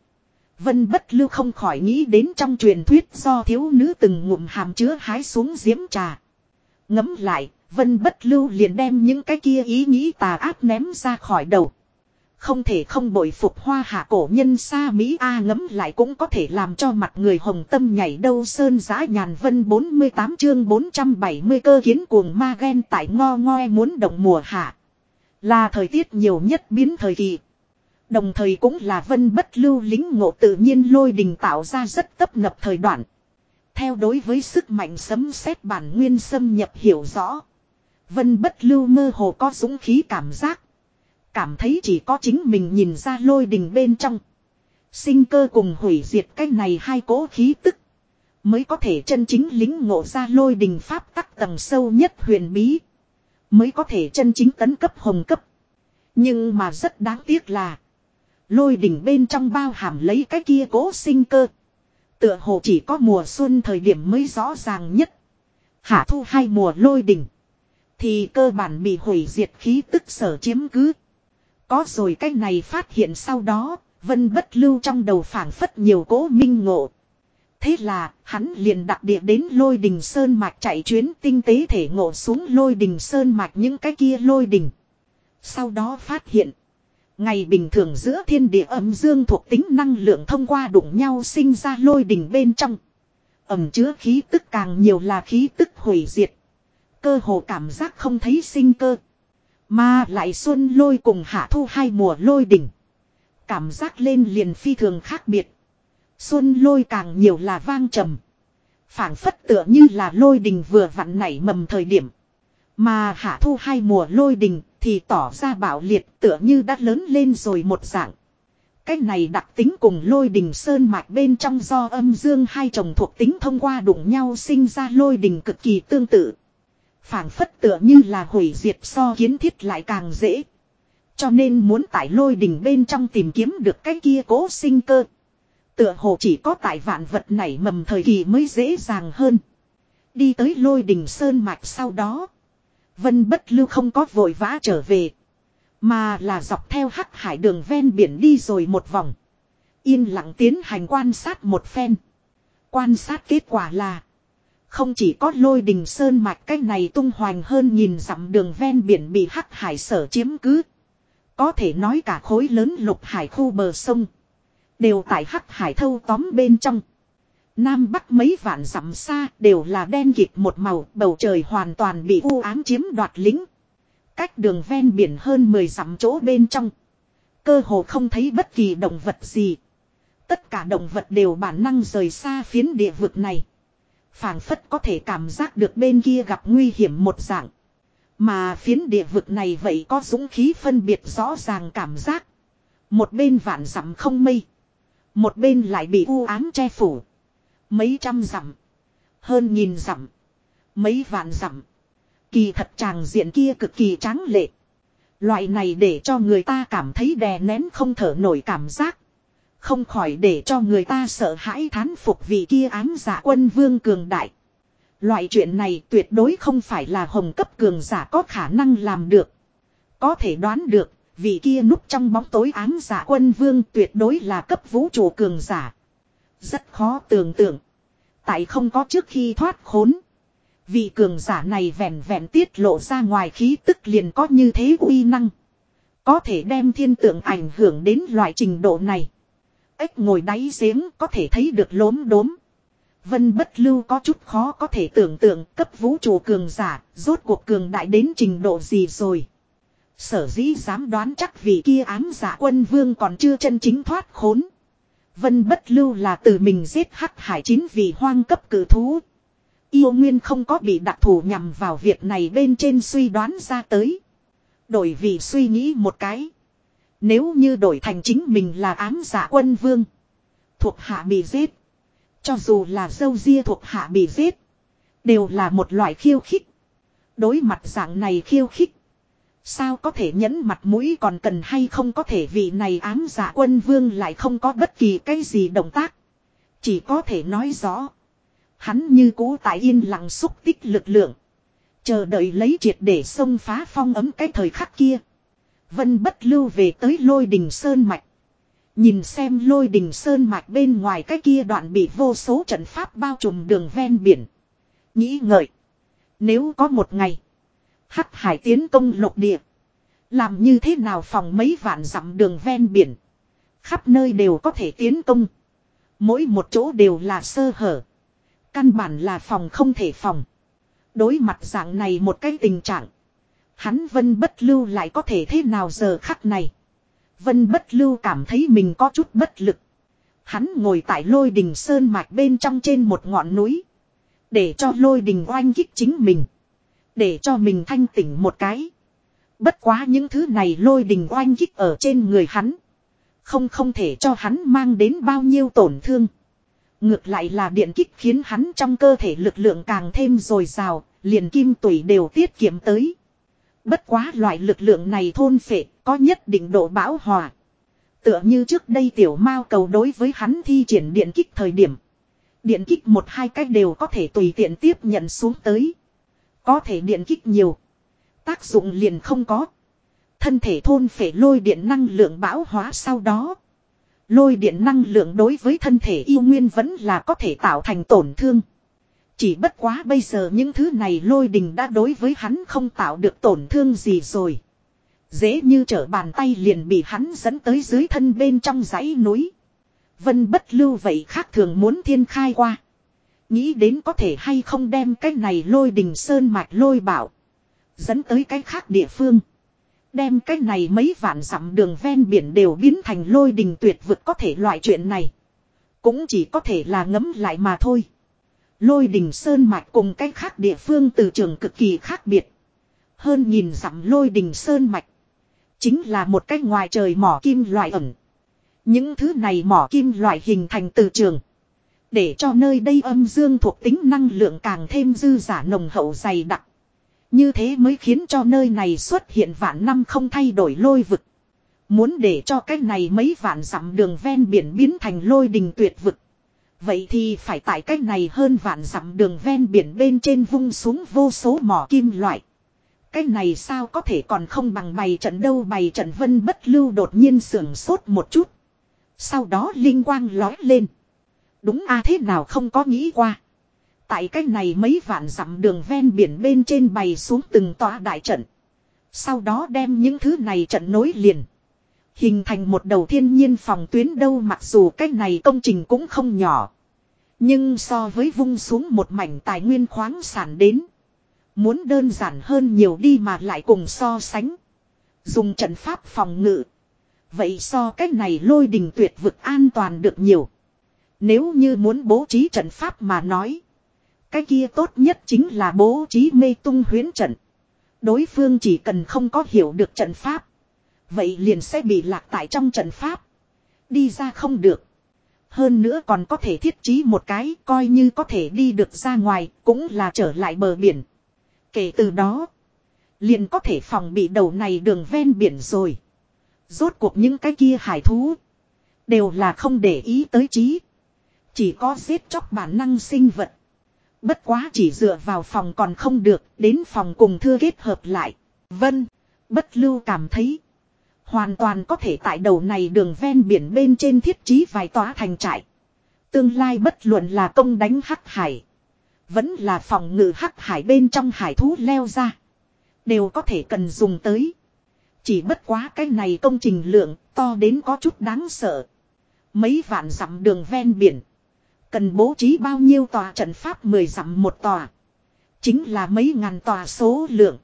Vân bất lưu không khỏi nghĩ đến trong truyền thuyết do thiếu nữ từng ngụm hàm chứa hái xuống diễm trà. Ngấm lại, vân bất lưu liền đem những cái kia ý nghĩ tà ác ném ra khỏi đầu. Không thể không bội phục hoa hạ cổ nhân xa Mỹ A ngấm lại cũng có thể làm cho mặt người hồng tâm nhảy đâu sơn giã nhàn vân 48 chương 470 cơ kiến cuồng ma ghen tại ngo ngoe muốn động mùa hạ. Là thời tiết nhiều nhất biến thời kỳ. Đồng thời cũng là vân bất lưu lính ngộ tự nhiên lôi đình tạo ra rất tấp nập thời đoạn. Theo đối với sức mạnh sấm sét bản nguyên xâm nhập hiểu rõ. Vân bất lưu mơ hồ có dũng khí cảm giác. Cảm thấy chỉ có chính mình nhìn ra lôi đình bên trong. Sinh cơ cùng hủy diệt cái này hai cố khí tức. Mới có thể chân chính lính ngộ ra lôi đình pháp tắc tầng sâu nhất huyền bí. Mới có thể chân chính tấn cấp hồng cấp. Nhưng mà rất đáng tiếc là. Lôi đỉnh bên trong bao hàm lấy cái kia cố sinh cơ. Tựa hồ chỉ có mùa xuân thời điểm mới rõ ràng nhất. Hạ thu hai mùa lôi đỉnh. Thì cơ bản bị hủy diệt khí tức sở chiếm cứ. Có rồi cái này phát hiện sau đó, vân bất lưu trong đầu phảng phất nhiều cố minh ngộ. Thế là, hắn liền đặc địa đến lôi đình sơn mạch chạy chuyến tinh tế thể ngộ xuống lôi đình sơn mạch những cái kia lôi đình. Sau đó phát hiện, ngày bình thường giữa thiên địa âm dương thuộc tính năng lượng thông qua đụng nhau sinh ra lôi đình bên trong. Ẩm chứa khí tức càng nhiều là khí tức hủy diệt. Cơ hồ cảm giác không thấy sinh cơ. Mà lại xuân lôi cùng hạ thu hai mùa lôi đỉnh. Cảm giác lên liền phi thường khác biệt. Xuân lôi càng nhiều là vang trầm. phảng phất tựa như là lôi đình vừa vặn nảy mầm thời điểm. Mà hạ thu hai mùa lôi đình thì tỏ ra bảo liệt tựa như đã lớn lên rồi một dạng. Cái này đặc tính cùng lôi đình sơn mạch bên trong do âm dương hai chồng thuộc tính thông qua đụng nhau sinh ra lôi đình cực kỳ tương tự phảng phất tựa như là hủy diệt so kiến thiết lại càng dễ. Cho nên muốn tại lôi đỉnh bên trong tìm kiếm được cái kia cố sinh cơ. Tựa hồ chỉ có tại vạn vật nảy mầm thời kỳ mới dễ dàng hơn. Đi tới lôi đỉnh sơn mạch sau đó. Vân bất lưu không có vội vã trở về. Mà là dọc theo hắc hải đường ven biển đi rồi một vòng. Yên lặng tiến hành quan sát một phen. Quan sát kết quả là. Không chỉ có lôi đình sơn mạch cách này tung hoành hơn nhìn dặm đường ven biển bị hắc hải sở chiếm cứ. Có thể nói cả khối lớn lục hải khu bờ sông. Đều tại hắc hải thâu tóm bên trong. Nam Bắc mấy vạn dặm xa đều là đen kịt một màu, bầu trời hoàn toàn bị u ám chiếm đoạt lính. Cách đường ven biển hơn 10 dặm chỗ bên trong. Cơ hồ không thấy bất kỳ động vật gì. Tất cả động vật đều bản năng rời xa phiến địa vực này phảng phất có thể cảm giác được bên kia gặp nguy hiểm một dạng. Mà phiến địa vực này vậy có dũng khí phân biệt rõ ràng cảm giác. Một bên vạn dặm không mây. Một bên lại bị u ám che phủ. Mấy trăm dặm. Hơn nghìn dặm. Mấy vạn dặm. Kỳ thật tràng diện kia cực kỳ tráng lệ. Loại này để cho người ta cảm thấy đè nén không thở nổi cảm giác. Không khỏi để cho người ta sợ hãi thán phục vì kia ám giả quân vương cường đại. Loại chuyện này tuyệt đối không phải là hồng cấp cường giả có khả năng làm được. Có thể đoán được, vì kia núp trong bóng tối ám giả quân vương tuyệt đối là cấp vũ trụ cường giả. Rất khó tưởng tượng. Tại không có trước khi thoát khốn. Vị cường giả này vẹn vẹn tiết lộ ra ngoài khí tức liền có như thế uy năng. Có thể đem thiên tượng ảnh hưởng đến loại trình độ này. Ếch ngồi đáy giếng có thể thấy được lốm đốm. Vân bất lưu có chút khó có thể tưởng tượng cấp vũ trụ cường giả, rốt cuộc cường đại đến trình độ gì rồi. Sở dĩ dám đoán chắc vì kia ám giả quân vương còn chưa chân chính thoát khốn. Vân bất lưu là từ mình giết hắc hải chín vì hoang cấp cử thú. Yêu nguyên không có bị đặc thù nhằm vào việc này bên trên suy đoán ra tới. Đổi vì suy nghĩ một cái. Nếu như đổi thành chính mình là ám giả quân vương. Thuộc hạ bị giết. Cho dù là dâu ria thuộc hạ bị giết. Đều là một loại khiêu khích. Đối mặt dạng này khiêu khích. Sao có thể nhẫn mặt mũi còn cần hay không có thể vị này ám giả quân vương lại không có bất kỳ cái gì động tác. Chỉ có thể nói rõ. Hắn như cũ tại yên lặng xúc tích lực lượng. Chờ đợi lấy triệt để xông phá phong ấm cái thời khắc kia. Vân bất lưu về tới lôi đình sơn mạch. Nhìn xem lôi đình sơn mạch bên ngoài cái kia đoạn bị vô số trận pháp bao trùm đường ven biển. Nghĩ ngợi. Nếu có một ngày. Hắc hải tiến công lục địa. Làm như thế nào phòng mấy vạn dặm đường ven biển. Khắp nơi đều có thể tiến công. Mỗi một chỗ đều là sơ hở. Căn bản là phòng không thể phòng. Đối mặt dạng này một cái tình trạng. Hắn vân bất lưu lại có thể thế nào giờ khắc này. Vân bất lưu cảm thấy mình có chút bất lực. Hắn ngồi tại lôi đình sơn mạch bên trong trên một ngọn núi. Để cho lôi đình oanh kích chính mình. Để cho mình thanh tỉnh một cái. Bất quá những thứ này lôi đình oanh kích ở trên người hắn. Không không thể cho hắn mang đến bao nhiêu tổn thương. Ngược lại là điện kích khiến hắn trong cơ thể lực lượng càng thêm dồi dào, liền kim tủy đều tiết kiệm tới. Bất quá loại lực lượng này thôn phệ, có nhất định độ bão hòa. Tựa như trước đây tiểu mao cầu đối với hắn thi triển điện kích thời điểm. Điện kích một hai cách đều có thể tùy tiện tiếp nhận xuống tới. Có thể điện kích nhiều. Tác dụng liền không có. Thân thể thôn phệ lôi điện năng lượng bão hóa sau đó. Lôi điện năng lượng đối với thân thể yêu nguyên vẫn là có thể tạo thành tổn thương. Chỉ bất quá bây giờ những thứ này lôi đình đã đối với hắn không tạo được tổn thương gì rồi. Dễ như trở bàn tay liền bị hắn dẫn tới dưới thân bên trong dãy núi. Vân bất lưu vậy khác thường muốn thiên khai qua. Nghĩ đến có thể hay không đem cái này lôi đình sơn mạch lôi bảo. Dẫn tới cái khác địa phương. Đem cái này mấy vạn dặm đường ven biển đều biến thành lôi đình tuyệt vực có thể loại chuyện này. Cũng chỉ có thể là ngấm lại mà thôi. Lôi đình sơn mạch cùng cách khác địa phương từ trường cực kỳ khác biệt. Hơn nhìn dặm lôi đình sơn mạch. Chính là một cách ngoài trời mỏ kim loại ẩn. Những thứ này mỏ kim loại hình thành từ trường. Để cho nơi đây âm dương thuộc tính năng lượng càng thêm dư giả nồng hậu dày đặc. Như thế mới khiến cho nơi này xuất hiện vạn năm không thay đổi lôi vực. Muốn để cho cái này mấy vạn dặm đường ven biển biến thành lôi đình tuyệt vực. Vậy thì phải tại cách này hơn vạn dặm đường ven biển bên trên vung xuống vô số mỏ kim loại. Cái này sao có thể còn không bằng bày trận đâu, bày trận vân bất lưu đột nhiên sưởng sốt một chút. Sau đó linh quang lói lên. Đúng a, thế nào không có nghĩ qua. Tại cách này mấy vạn dặm đường ven biển bên trên bày xuống từng tòa đại trận. Sau đó đem những thứ này trận nối liền. Hình thành một đầu thiên nhiên phòng tuyến đâu mặc dù cái này công trình cũng không nhỏ. Nhưng so với vung xuống một mảnh tài nguyên khoáng sản đến. Muốn đơn giản hơn nhiều đi mà lại cùng so sánh. Dùng trận pháp phòng ngự. Vậy so cách này lôi đình tuyệt vực an toàn được nhiều. Nếu như muốn bố trí trận pháp mà nói. Cái kia tốt nhất chính là bố trí mê tung huyến trận. Đối phương chỉ cần không có hiểu được trận pháp. Vậy liền sẽ bị lạc tại trong trận pháp. Đi ra không được. Hơn nữa còn có thể thiết trí một cái coi như có thể đi được ra ngoài cũng là trở lại bờ biển. Kể từ đó. Liền có thể phòng bị đầu này đường ven biển rồi. Rốt cuộc những cái kia hải thú. Đều là không để ý tới trí. Chỉ có giết chóc bản năng sinh vật. Bất quá chỉ dựa vào phòng còn không được, đến phòng cùng thưa kết hợp lại. Vân, bất lưu cảm thấy. Hoàn toàn có thể tại đầu này đường ven biển bên trên thiết trí vài tòa thành trại. Tương lai bất luận là công đánh hắc hải. Vẫn là phòng ngự hắc hải bên trong hải thú leo ra. Đều có thể cần dùng tới. Chỉ bất quá cái này công trình lượng to đến có chút đáng sợ. Mấy vạn dặm đường ven biển. Cần bố trí bao nhiêu tòa trận pháp 10 dặm một tòa. Chính là mấy ngàn tòa số lượng.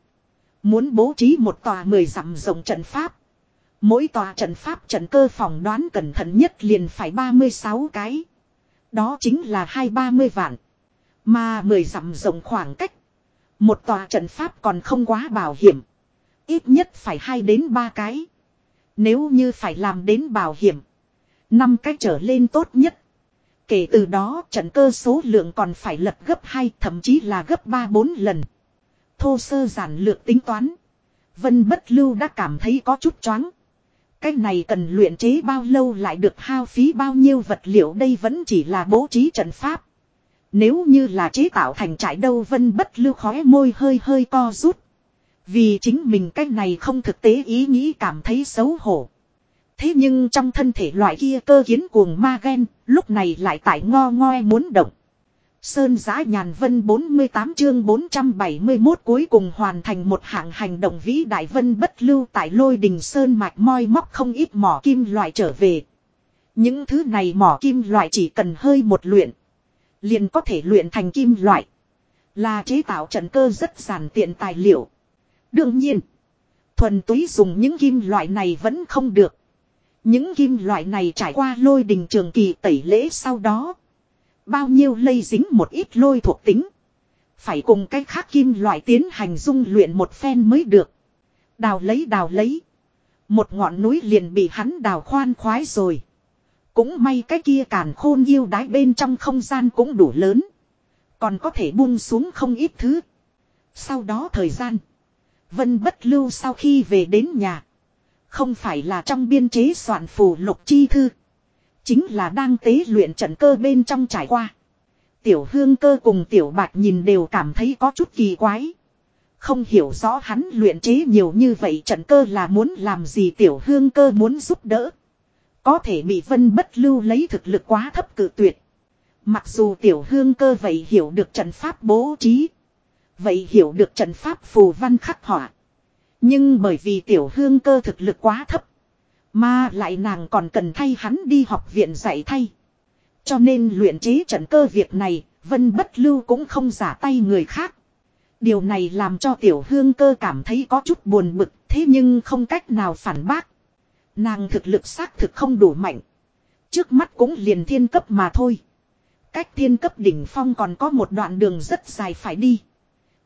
Muốn bố trí một tòa 10 dặm rộng trận pháp. Mỗi tòa trận pháp trận cơ phòng đoán cẩn thận nhất liền phải 36 cái. Đó chính là hai ba mươi vạn. Mà 10 dặm rộng khoảng cách. Một tòa trận pháp còn không quá bảo hiểm. Ít nhất phải hai đến ba cái. Nếu như phải làm đến bảo hiểm. năm cái trở lên tốt nhất. Kể từ đó trận cơ số lượng còn phải lật gấp 2 thậm chí là gấp 3-4 lần. Thô sơ giản lược tính toán. Vân bất lưu đã cảm thấy có chút choáng. Cái này cần luyện chế bao lâu lại được hao phí bao nhiêu vật liệu đây vẫn chỉ là bố trí trận pháp. Nếu như là chế tạo thành trại đâu vân bất lưu khóe môi hơi hơi co rút. Vì chính mình cái này không thực tế ý nghĩ cảm thấy xấu hổ. Thế nhưng trong thân thể loại kia cơ kiến cuồng ma ghen, lúc này lại tại ngo ngoe muốn động. Sơn giã nhàn vân 48 chương 471 cuối cùng hoàn thành một hạng hành động vĩ đại vân bất lưu tại lôi đình Sơn mạch moi móc không ít mỏ kim loại trở về. Những thứ này mỏ kim loại chỉ cần hơi một luyện. Liền có thể luyện thành kim loại. Là chế tạo trận cơ rất giản tiện tài liệu. Đương nhiên. Thuần túy dùng những kim loại này vẫn không được. Những kim loại này trải qua lôi đình trường kỳ tẩy lễ sau đó. Bao nhiêu lây dính một ít lôi thuộc tính. Phải cùng cái khác kim loại tiến hành dung luyện một phen mới được. Đào lấy đào lấy. Một ngọn núi liền bị hắn đào khoan khoái rồi. Cũng may cái kia càn khôn yêu đái bên trong không gian cũng đủ lớn. Còn có thể buông xuống không ít thứ. Sau đó thời gian. Vân bất lưu sau khi về đến nhà. Không phải là trong biên chế soạn phù lục chi thư. Chính là đang tế luyện trận cơ bên trong trải qua. Tiểu hương cơ cùng tiểu bạch nhìn đều cảm thấy có chút kỳ quái. Không hiểu rõ hắn luyện chế nhiều như vậy trận cơ là muốn làm gì tiểu hương cơ muốn giúp đỡ. Có thể bị vân bất lưu lấy thực lực quá thấp cự tuyệt. Mặc dù tiểu hương cơ vậy hiểu được trận pháp bố trí. Vậy hiểu được trận pháp phù văn khắc họa. Nhưng bởi vì tiểu hương cơ thực lực quá thấp. Mà lại nàng còn cần thay hắn đi học viện dạy thay. Cho nên luyện chế trận cơ việc này, Vân Bất Lưu cũng không giả tay người khác. Điều này làm cho tiểu hương cơ cảm thấy có chút buồn bực, thế nhưng không cách nào phản bác. Nàng thực lực xác thực không đủ mạnh. Trước mắt cũng liền thiên cấp mà thôi. Cách thiên cấp đỉnh phong còn có một đoạn đường rất dài phải đi.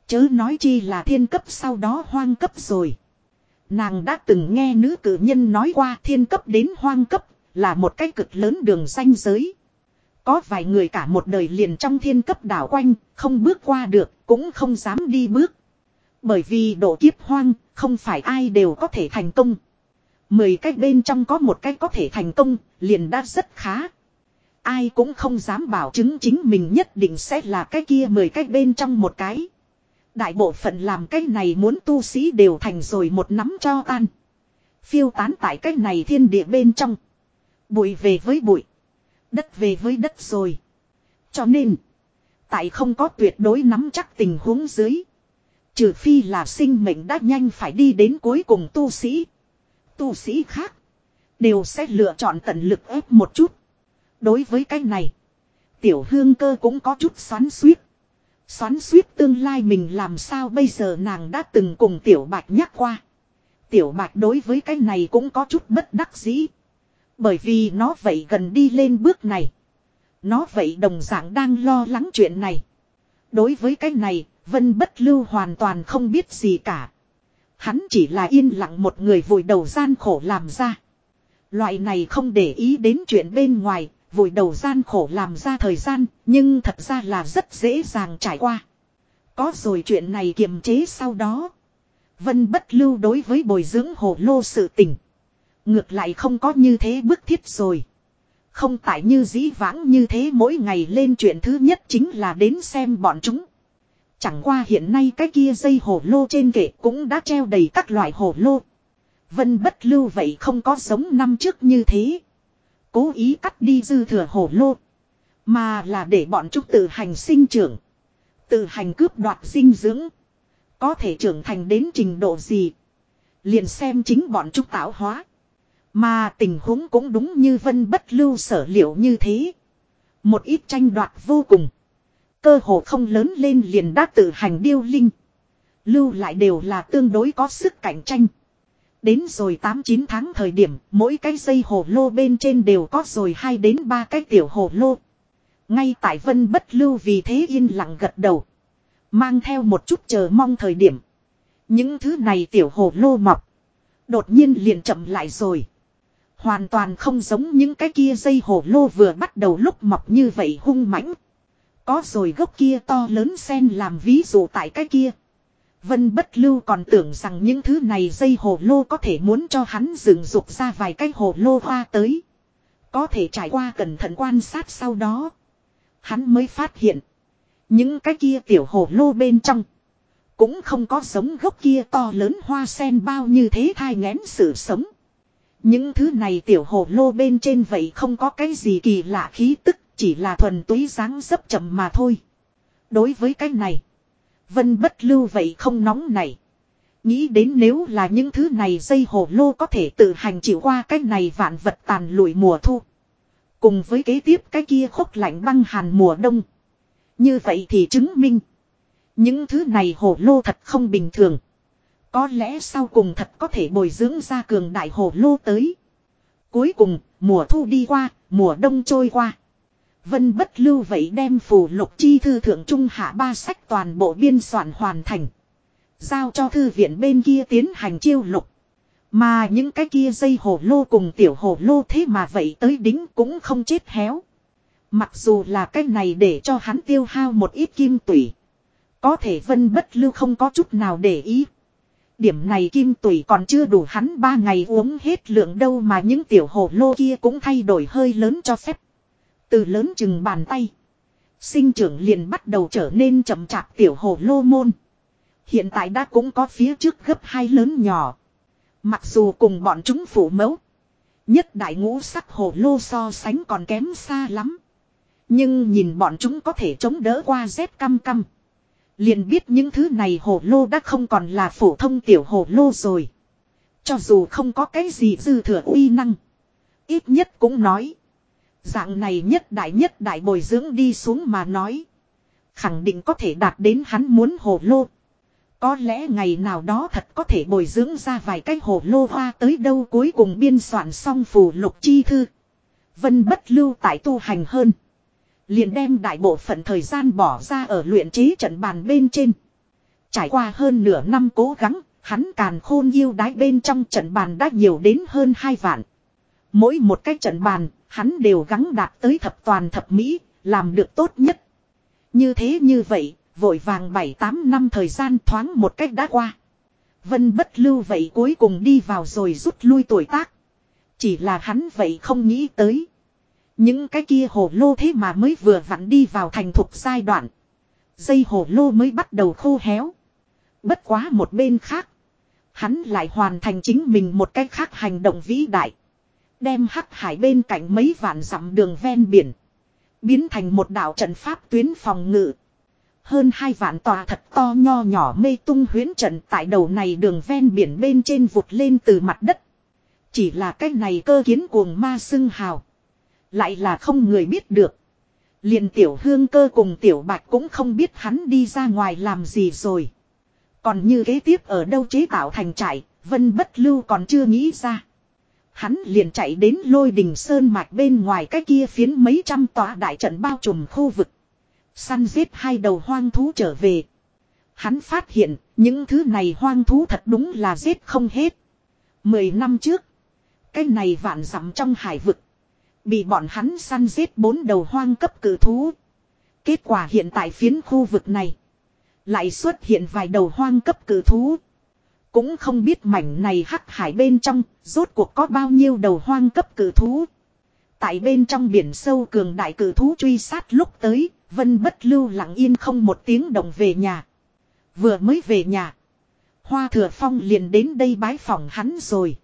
Chớ nói chi là thiên cấp sau đó hoang cấp rồi. Nàng đã từng nghe nữ cử nhân nói qua thiên cấp đến hoang cấp là một cái cực lớn đường xanh giới. Có vài người cả một đời liền trong thiên cấp đảo quanh, không bước qua được, cũng không dám đi bước. Bởi vì độ kiếp hoang, không phải ai đều có thể thành công. Mười cách bên trong có một cách có thể thành công, liền đã rất khá. Ai cũng không dám bảo chứng chính mình nhất định sẽ là cái kia mười cách bên trong một cái. Đại bộ phận làm cái này muốn tu sĩ đều thành rồi một nắm cho tan. Phiêu tán tại cái này thiên địa bên trong. Bụi về với bụi. Đất về với đất rồi. Cho nên. Tại không có tuyệt đối nắm chắc tình huống dưới. Trừ phi là sinh mệnh đã nhanh phải đi đến cuối cùng tu sĩ. Tu sĩ khác. Đều sẽ lựa chọn tận lực ép một chút. Đối với cái này. Tiểu hương cơ cũng có chút xoắn suýt. Xoắn suýt tương lai mình làm sao bây giờ nàng đã từng cùng tiểu bạch nhắc qua. Tiểu bạch đối với cái này cũng có chút bất đắc dĩ. Bởi vì nó vậy gần đi lên bước này. Nó vậy đồng dạng đang lo lắng chuyện này. Đối với cái này, Vân Bất Lưu hoàn toàn không biết gì cả. Hắn chỉ là yên lặng một người vùi đầu gian khổ làm ra. Loại này không để ý đến chuyện bên ngoài, vùi đầu gian khổ làm ra thời gian, nhưng thật ra là rất dễ dàng trải qua. Có rồi chuyện này kiềm chế sau đó. Vân bất lưu đối với bồi dưỡng hồ lô sự tình. Ngược lại không có như thế bức thiết rồi. Không tại như dĩ vãng như thế mỗi ngày lên chuyện thứ nhất chính là đến xem bọn chúng. Chẳng qua hiện nay cái kia dây hồ lô trên kệ cũng đã treo đầy các loại hồ lô. Vân bất lưu vậy không có giống năm trước như thế. Cố ý cắt đi dư thừa hồ lô. Mà là để bọn chúng tự hành sinh trưởng. Tự hành cướp đoạt dinh dưỡng. Có thể trưởng thành đến trình độ gì. Liền xem chính bọn chúng tạo hóa. Mà tình huống cũng đúng như vân bất lưu sở liệu như thế. Một ít tranh đoạt vô cùng. Cơ hồ không lớn lên liền đã tự hành điêu linh. Lưu lại đều là tương đối có sức cạnh tranh. Đến rồi 8-9 tháng thời điểm, mỗi cái dây hồ lô bên trên đều có rồi 2 đến 3 cái tiểu hồ lô. Ngay tại vân bất lưu vì thế yên lặng gật đầu. Mang theo một chút chờ mong thời điểm. Những thứ này tiểu hồ lô mọc. Đột nhiên liền chậm lại rồi. Hoàn toàn không giống những cái kia dây hồ lô vừa bắt đầu lúc mọc như vậy hung mãnh. Có rồi gốc kia to lớn sen làm ví dụ tại cái kia. Vân bất lưu còn tưởng rằng những thứ này dây hồ lô có thể muốn cho hắn dựng dục ra vài cái hồ lô hoa tới. Có thể trải qua cẩn thận quan sát sau đó. Hắn mới phát hiện. Những cái kia tiểu hồ lô bên trong. Cũng không có sống gốc kia to lớn hoa sen bao như thế thai ngén sự sống. Những thứ này tiểu hồ lô bên trên vậy không có cái gì kỳ lạ khí tức, chỉ là thuần túy dáng dấp chậm mà thôi. Đối với cái này, Vân bất lưu vậy không nóng này. Nghĩ đến nếu là những thứ này dây hồ lô có thể tự hành chịu qua cái này vạn vật tàn lụi mùa thu. Cùng với kế tiếp cái kia khốc lạnh băng hàn mùa đông. Như vậy thì chứng minh. Những thứ này hồ lô thật không bình thường. Có lẽ sau cùng thật có thể bồi dưỡng ra cường đại hồ lô tới. Cuối cùng, mùa thu đi qua, mùa đông trôi qua. Vân bất lưu vậy đem phù lục chi thư thượng trung hạ ba sách toàn bộ biên soạn hoàn thành. Giao cho thư viện bên kia tiến hành chiêu lục. Mà những cái kia dây hồ lô cùng tiểu hồ lô thế mà vậy tới đính cũng không chết héo. Mặc dù là cái này để cho hắn tiêu hao một ít kim tủy. Có thể vân bất lưu không có chút nào để ý. Điểm này kim tủy còn chưa đủ hắn ba ngày uống hết lượng đâu mà những tiểu hồ lô kia cũng thay đổi hơi lớn cho phép. Từ lớn chừng bàn tay. Sinh trưởng liền bắt đầu trở nên chậm chạp tiểu hồ lô môn. Hiện tại đã cũng có phía trước gấp hai lớn nhỏ. Mặc dù cùng bọn chúng phủ mẫu. Nhất đại ngũ sắc hồ lô so sánh còn kém xa lắm. Nhưng nhìn bọn chúng có thể chống đỡ qua rét căm căm. Liền biết những thứ này hồ lô đã không còn là phổ thông tiểu hồ lô rồi. Cho dù không có cái gì dư thừa uy năng. Ít nhất cũng nói. Dạng này nhất đại nhất đại bồi dưỡng đi xuống mà nói. Khẳng định có thể đạt đến hắn muốn hồ lô. Có lẽ ngày nào đó thật có thể bồi dưỡng ra vài cái hồ lô hoa tới đâu cuối cùng biên soạn xong phù lục chi thư. Vân bất lưu tại tu hành hơn. Liền đem đại bộ phận thời gian bỏ ra ở luyện trí trận bàn bên trên. Trải qua hơn nửa năm cố gắng, hắn càn khôn yêu đái bên trong trận bàn đã nhiều đến hơn hai vạn. Mỗi một cái trận bàn, hắn đều gắng đạt tới thập toàn thập mỹ, làm được tốt nhất. Như thế như vậy, vội vàng 7-8 năm thời gian thoáng một cách đã qua. Vân bất lưu vậy cuối cùng đi vào rồi rút lui tuổi tác. Chỉ là hắn vậy không nghĩ tới. Những cái kia hồ lô thế mà mới vừa vặn đi vào thành thục giai đoạn. Dây hồ lô mới bắt đầu khô héo. Bất quá một bên khác. Hắn lại hoàn thành chính mình một cách khác hành động vĩ đại. Đem hắc hải bên cạnh mấy vạn dặm đường ven biển. Biến thành một đảo trận pháp tuyến phòng ngự. Hơn hai vạn tòa thật to nho nhỏ mê tung huyến trận tại đầu này đường ven biển bên trên vụt lên từ mặt đất. Chỉ là cái này cơ kiến cuồng ma xưng hào. Lại là không người biết được. liền tiểu hương cơ cùng tiểu bạch cũng không biết hắn đi ra ngoài làm gì rồi. Còn như kế tiếp ở đâu chế tạo thành trại, vân bất lưu còn chưa nghĩ ra. Hắn liền chạy đến lôi đình sơn mạch bên ngoài cái kia phiến mấy trăm tòa đại trận bao trùm khu vực. Săn giết hai đầu hoang thú trở về. Hắn phát hiện những thứ này hoang thú thật đúng là giết không hết. Mười năm trước, cái này vạn dặm trong hải vực. Bị bọn hắn săn giết bốn đầu hoang cấp cử thú. Kết quả hiện tại phiến khu vực này. Lại xuất hiện vài đầu hoang cấp cử thú. Cũng không biết mảnh này hắc hải bên trong, rốt cuộc có bao nhiêu đầu hoang cấp cử thú. Tại bên trong biển sâu cường đại cử thú truy sát lúc tới, Vân bất lưu lặng yên không một tiếng động về nhà. Vừa mới về nhà. Hoa thừa phong liền đến đây bái phòng hắn rồi.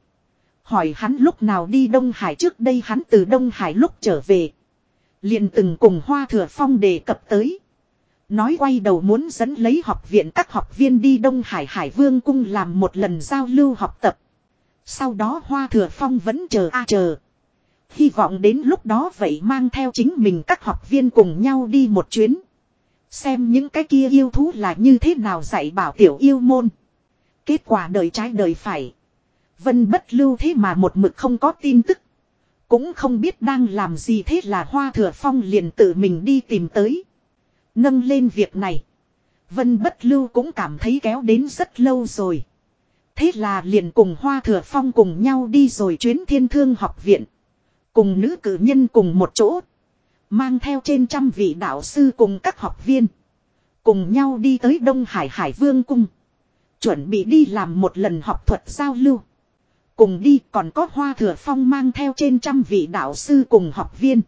Hỏi hắn lúc nào đi Đông Hải trước đây hắn từ Đông Hải lúc trở về. Liền từng cùng Hoa thừa phong đề cập tới. Nói quay đầu muốn dẫn lấy học viện các học viên đi Đông Hải Hải Vương cung làm một lần giao lưu học tập. Sau đó Hoa Thừa Phong vẫn chờ a chờ. Hy vọng đến lúc đó vậy mang theo chính mình các học viên cùng nhau đi một chuyến. Xem những cái kia yêu thú là như thế nào dạy bảo tiểu yêu môn. Kết quả đời trái đời phải. Vân bất lưu thế mà một mực không có tin tức. Cũng không biết đang làm gì thế là Hoa Thừa Phong liền tự mình đi tìm tới. Nâng lên việc này. Vân bất lưu cũng cảm thấy kéo đến rất lâu rồi. Thế là liền cùng Hoa Thừa Phong cùng nhau đi rồi chuyến thiên thương học viện. Cùng nữ cử nhân cùng một chỗ. Mang theo trên trăm vị đạo sư cùng các học viên. Cùng nhau đi tới Đông Hải Hải Vương Cung. Chuẩn bị đi làm một lần học thuật giao lưu. Cùng đi còn có Hoa Thừa Phong mang theo trên trăm vị đạo sư cùng học viên.